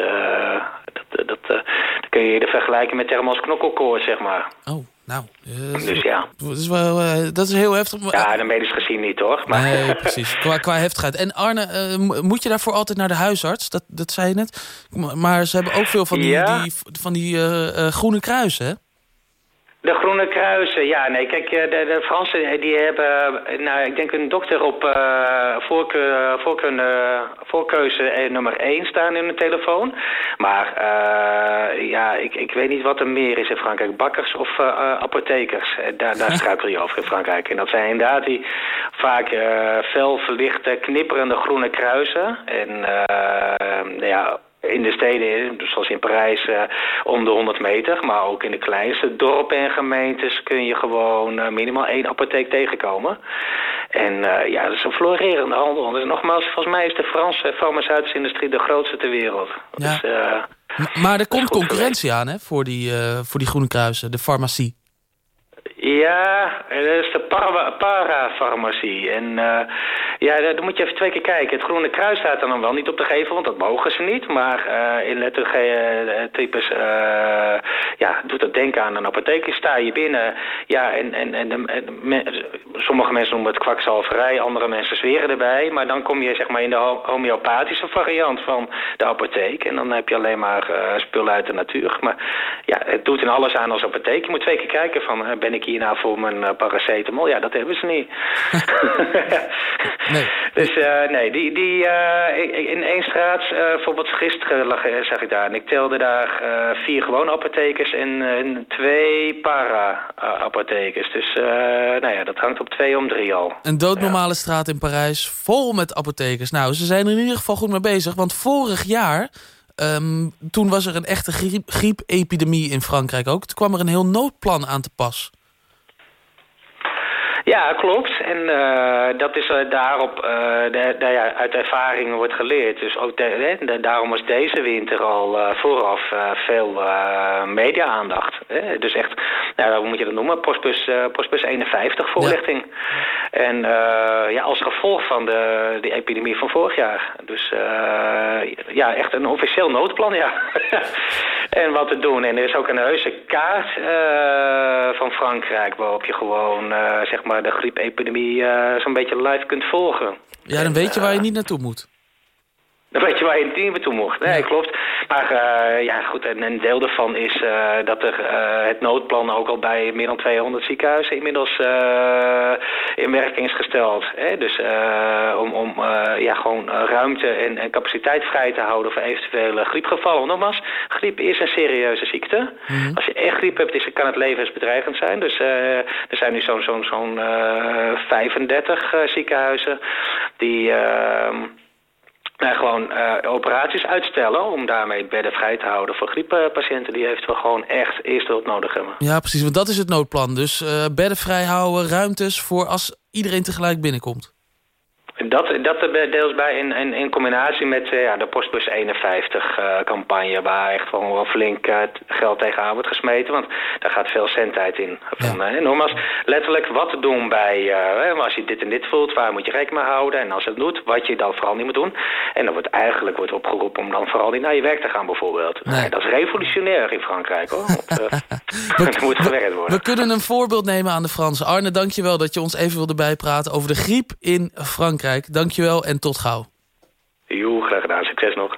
I: dat, dat, dat kun je vergelijken met termen als knokkelkoorts, zeg maar.
G: Oh, nou. eh,
I: Dus ja.
G: Dat is, wel, eh, dat is heel heftig.
I: Ja, de medisch gezien niet, hoor. Maar
G: Nee, precies. Qua, qua heftigheid. En Arne, eh, mo- moet je daarvoor altijd naar de huisarts? Dat, dat zei je net. Maar ze hebben ook veel van die,
I: Ja.
G: die, van die groene kruisen, hè?
I: De Groene Kruisen, ja, nee, kijk, eh, de, de Fransen eh, die hebben, eh, nou, ik denk een dokter op uh, voorkeur, voorkeur, voorkeuze nummer 1 staan in de telefoon. Maar uh, ja, ik, ik weet niet wat er meer is in Frankrijk, bakkers of uh, apothekers. Daar, daar struikel je over in Frankrijk. En dat zijn inderdaad die vaak fel verlichte, knipperende groene kruisen. En ja in de steden, dus zoals in Parijs, uh, om de 100 meter. Maar ook in de kleinste dorpen en gemeentes kun je gewoon uh, minimaal één apotheek tegenkomen. En uh, ja, dat is een florerende handel. Dus nogmaals, volgens mij is de Franse farmaceutische industrie de grootste ter wereld.
G: Ja.
I: Dus,
G: maar er komt concurrentie aan hè, voor, die, voor die groene kruisen, de farmacie.
I: Ja, dat is de para, parafarmacie. En ja, daar moet je even twee keer kijken. Het Groene Kruis staat er dan wel niet op de gevel, want dat mogen ze niet. Maar uh, in lettertypes uh, ja, doet dat denken aan een apotheek. Sta je binnen, ja, en, en, en, sommige mensen noemen het kwakzalverij, andere mensen zweren erbij. Maar dan kom je zeg maar in de homeopathische variant van de apotheek. En dan heb je alleen maar spullen uit de natuur. Maar ja, het doet in alles aan als apotheek. Je moet twee keer kijken van, ben ik hier nou voor mijn paracetamol? Ja, dat hebben ze niet.
G: nee.
I: Dus uh, nee, die, die uh, in één straat, bijvoorbeeld gisteren lag, zag ik daar. En ik telde daar vier gewone apothekers en, en twee para-apothekers. Dus nou ja, dat hangt op twee om drie al.
G: Een doodnormale ja. straat in Parijs, vol met apothekers. Nou, ze zijn er in ieder geval goed mee bezig. Want vorig jaar, um, toen was er een echte griep, griepepidemie in Frankrijk ook. Toen kwam er een heel noodplan aan te pas.
I: Ja, klopt. En uh, dat is uh, daarop, uh, de, de, ja, uit ervaring wordt geleerd. Dus ook de, de, daarom was deze winter al vooraf veel media-aandacht. Dus echt, nou, hoe moet je dat noemen? Postbus, postbus 51 voorlichting. Ja. En ja, als gevolg van de, de epidemie van vorig jaar. Dus ja, echt een officieel noodplan, ja. en wat te doen. En er is ook een heuse kaart van Frankrijk waarop je gewoon, zeg maar, de griepepidemie uh, zo'n beetje live kunt volgen.
G: Ja, dan weet je waar je niet naartoe moet.
I: Dan weet je waar je niet naartoe mocht. Nee, ja. klopt. Maar uh, ja, goed, en een deel daarvan is uh, dat er uh, het noodplan ook al bij meer dan 200 ziekenhuizen inmiddels in werking is gesteld. Hè? Dus om, om ja, gewoon ruimte en, en, capaciteit vrij te houden voor eventuele griepgevallen. Nogmaals, griep is een serieuze ziekte. Mm -hmm. Als je echt griep hebt, is, kan het levensbedreigend zijn. Dus er zijn nu zo'n zo'n zo'n 35 ziekenhuizen die nou, gewoon uh, operaties uitstellen om daarmee bedden vrij te houden voor grieppatiënten die eventueel gewoon echt eerste hulp nodig hebben.
G: Ja, precies, want dat is het noodplan. Dus uh, bedden vrij houden, ruimtes voor als iedereen tegelijk binnenkomt.
I: Dat, dat er deels bij in, in, in combinatie met uh, ja, de Postbus 51 uh, campagne... waar echt gewoon wel flink uh, geld tegenaan wordt gesmeten. Want daar gaat veel centheid in. Van, ja. nogmaals, letterlijk wat te doen bij... als je dit en dit voelt, waar moet je rekening mee houden? En als het doet, wat je dan vooral niet moet doen. En dan wordt eigenlijk wordt opgeroepen om dan vooral niet naar je werk te gaan bijvoorbeeld. Nee. Nee, dat is revolutionair in Frankrijk hoor. Want,
G: we, moet gewerkt worden. We kunnen een voorbeeld nemen aan de Fransen. Arne, dankjewel dat je ons even wilde bijpraten over de griep in Frankrijk. Dankjewel en tot gauw.
I: Jo, graag gedaan. Succes nog.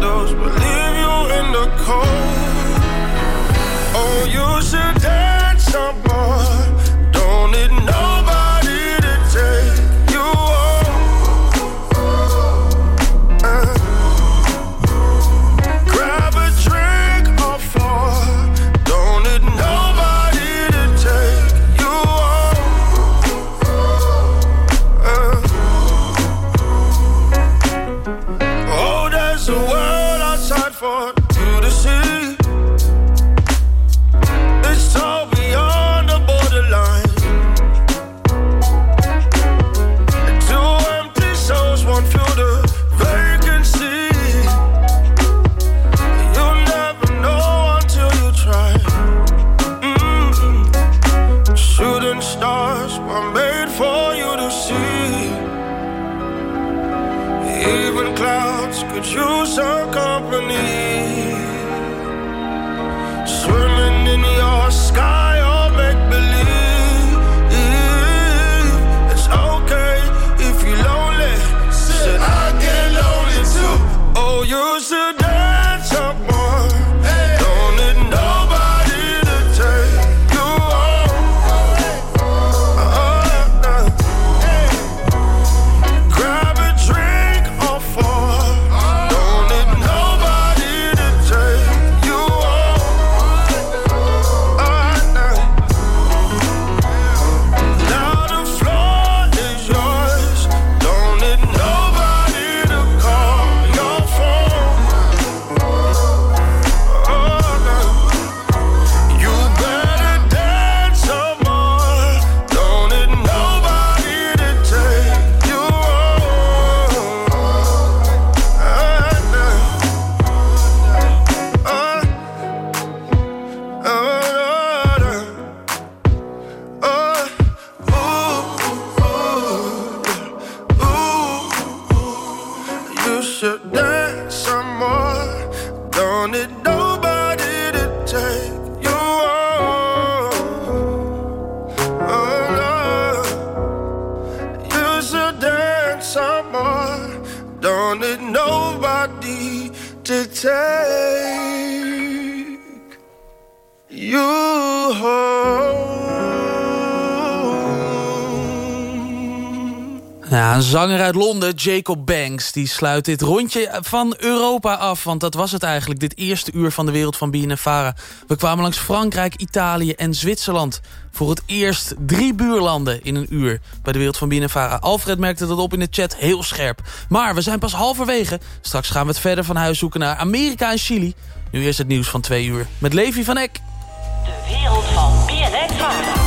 S: those, believe
G: uit Londen, Jacob Banks, die sluit dit rondje van Europa af. Want dat was het eigenlijk, dit eerste uur van de wereld van BNNVARA. We kwamen langs Frankrijk, Italië en Zwitserland. Voor het eerst drie buurlanden in een uur bij de wereld van BNNVARA. Alfred merkte dat op in de chat heel scherp. Maar we zijn pas halverwege. Straks gaan we het verder van huis zoeken naar Amerika en Chili. Nu eerst het nieuws van twee uur met Levi van Eck.
E: De wereld van BNN-VARA.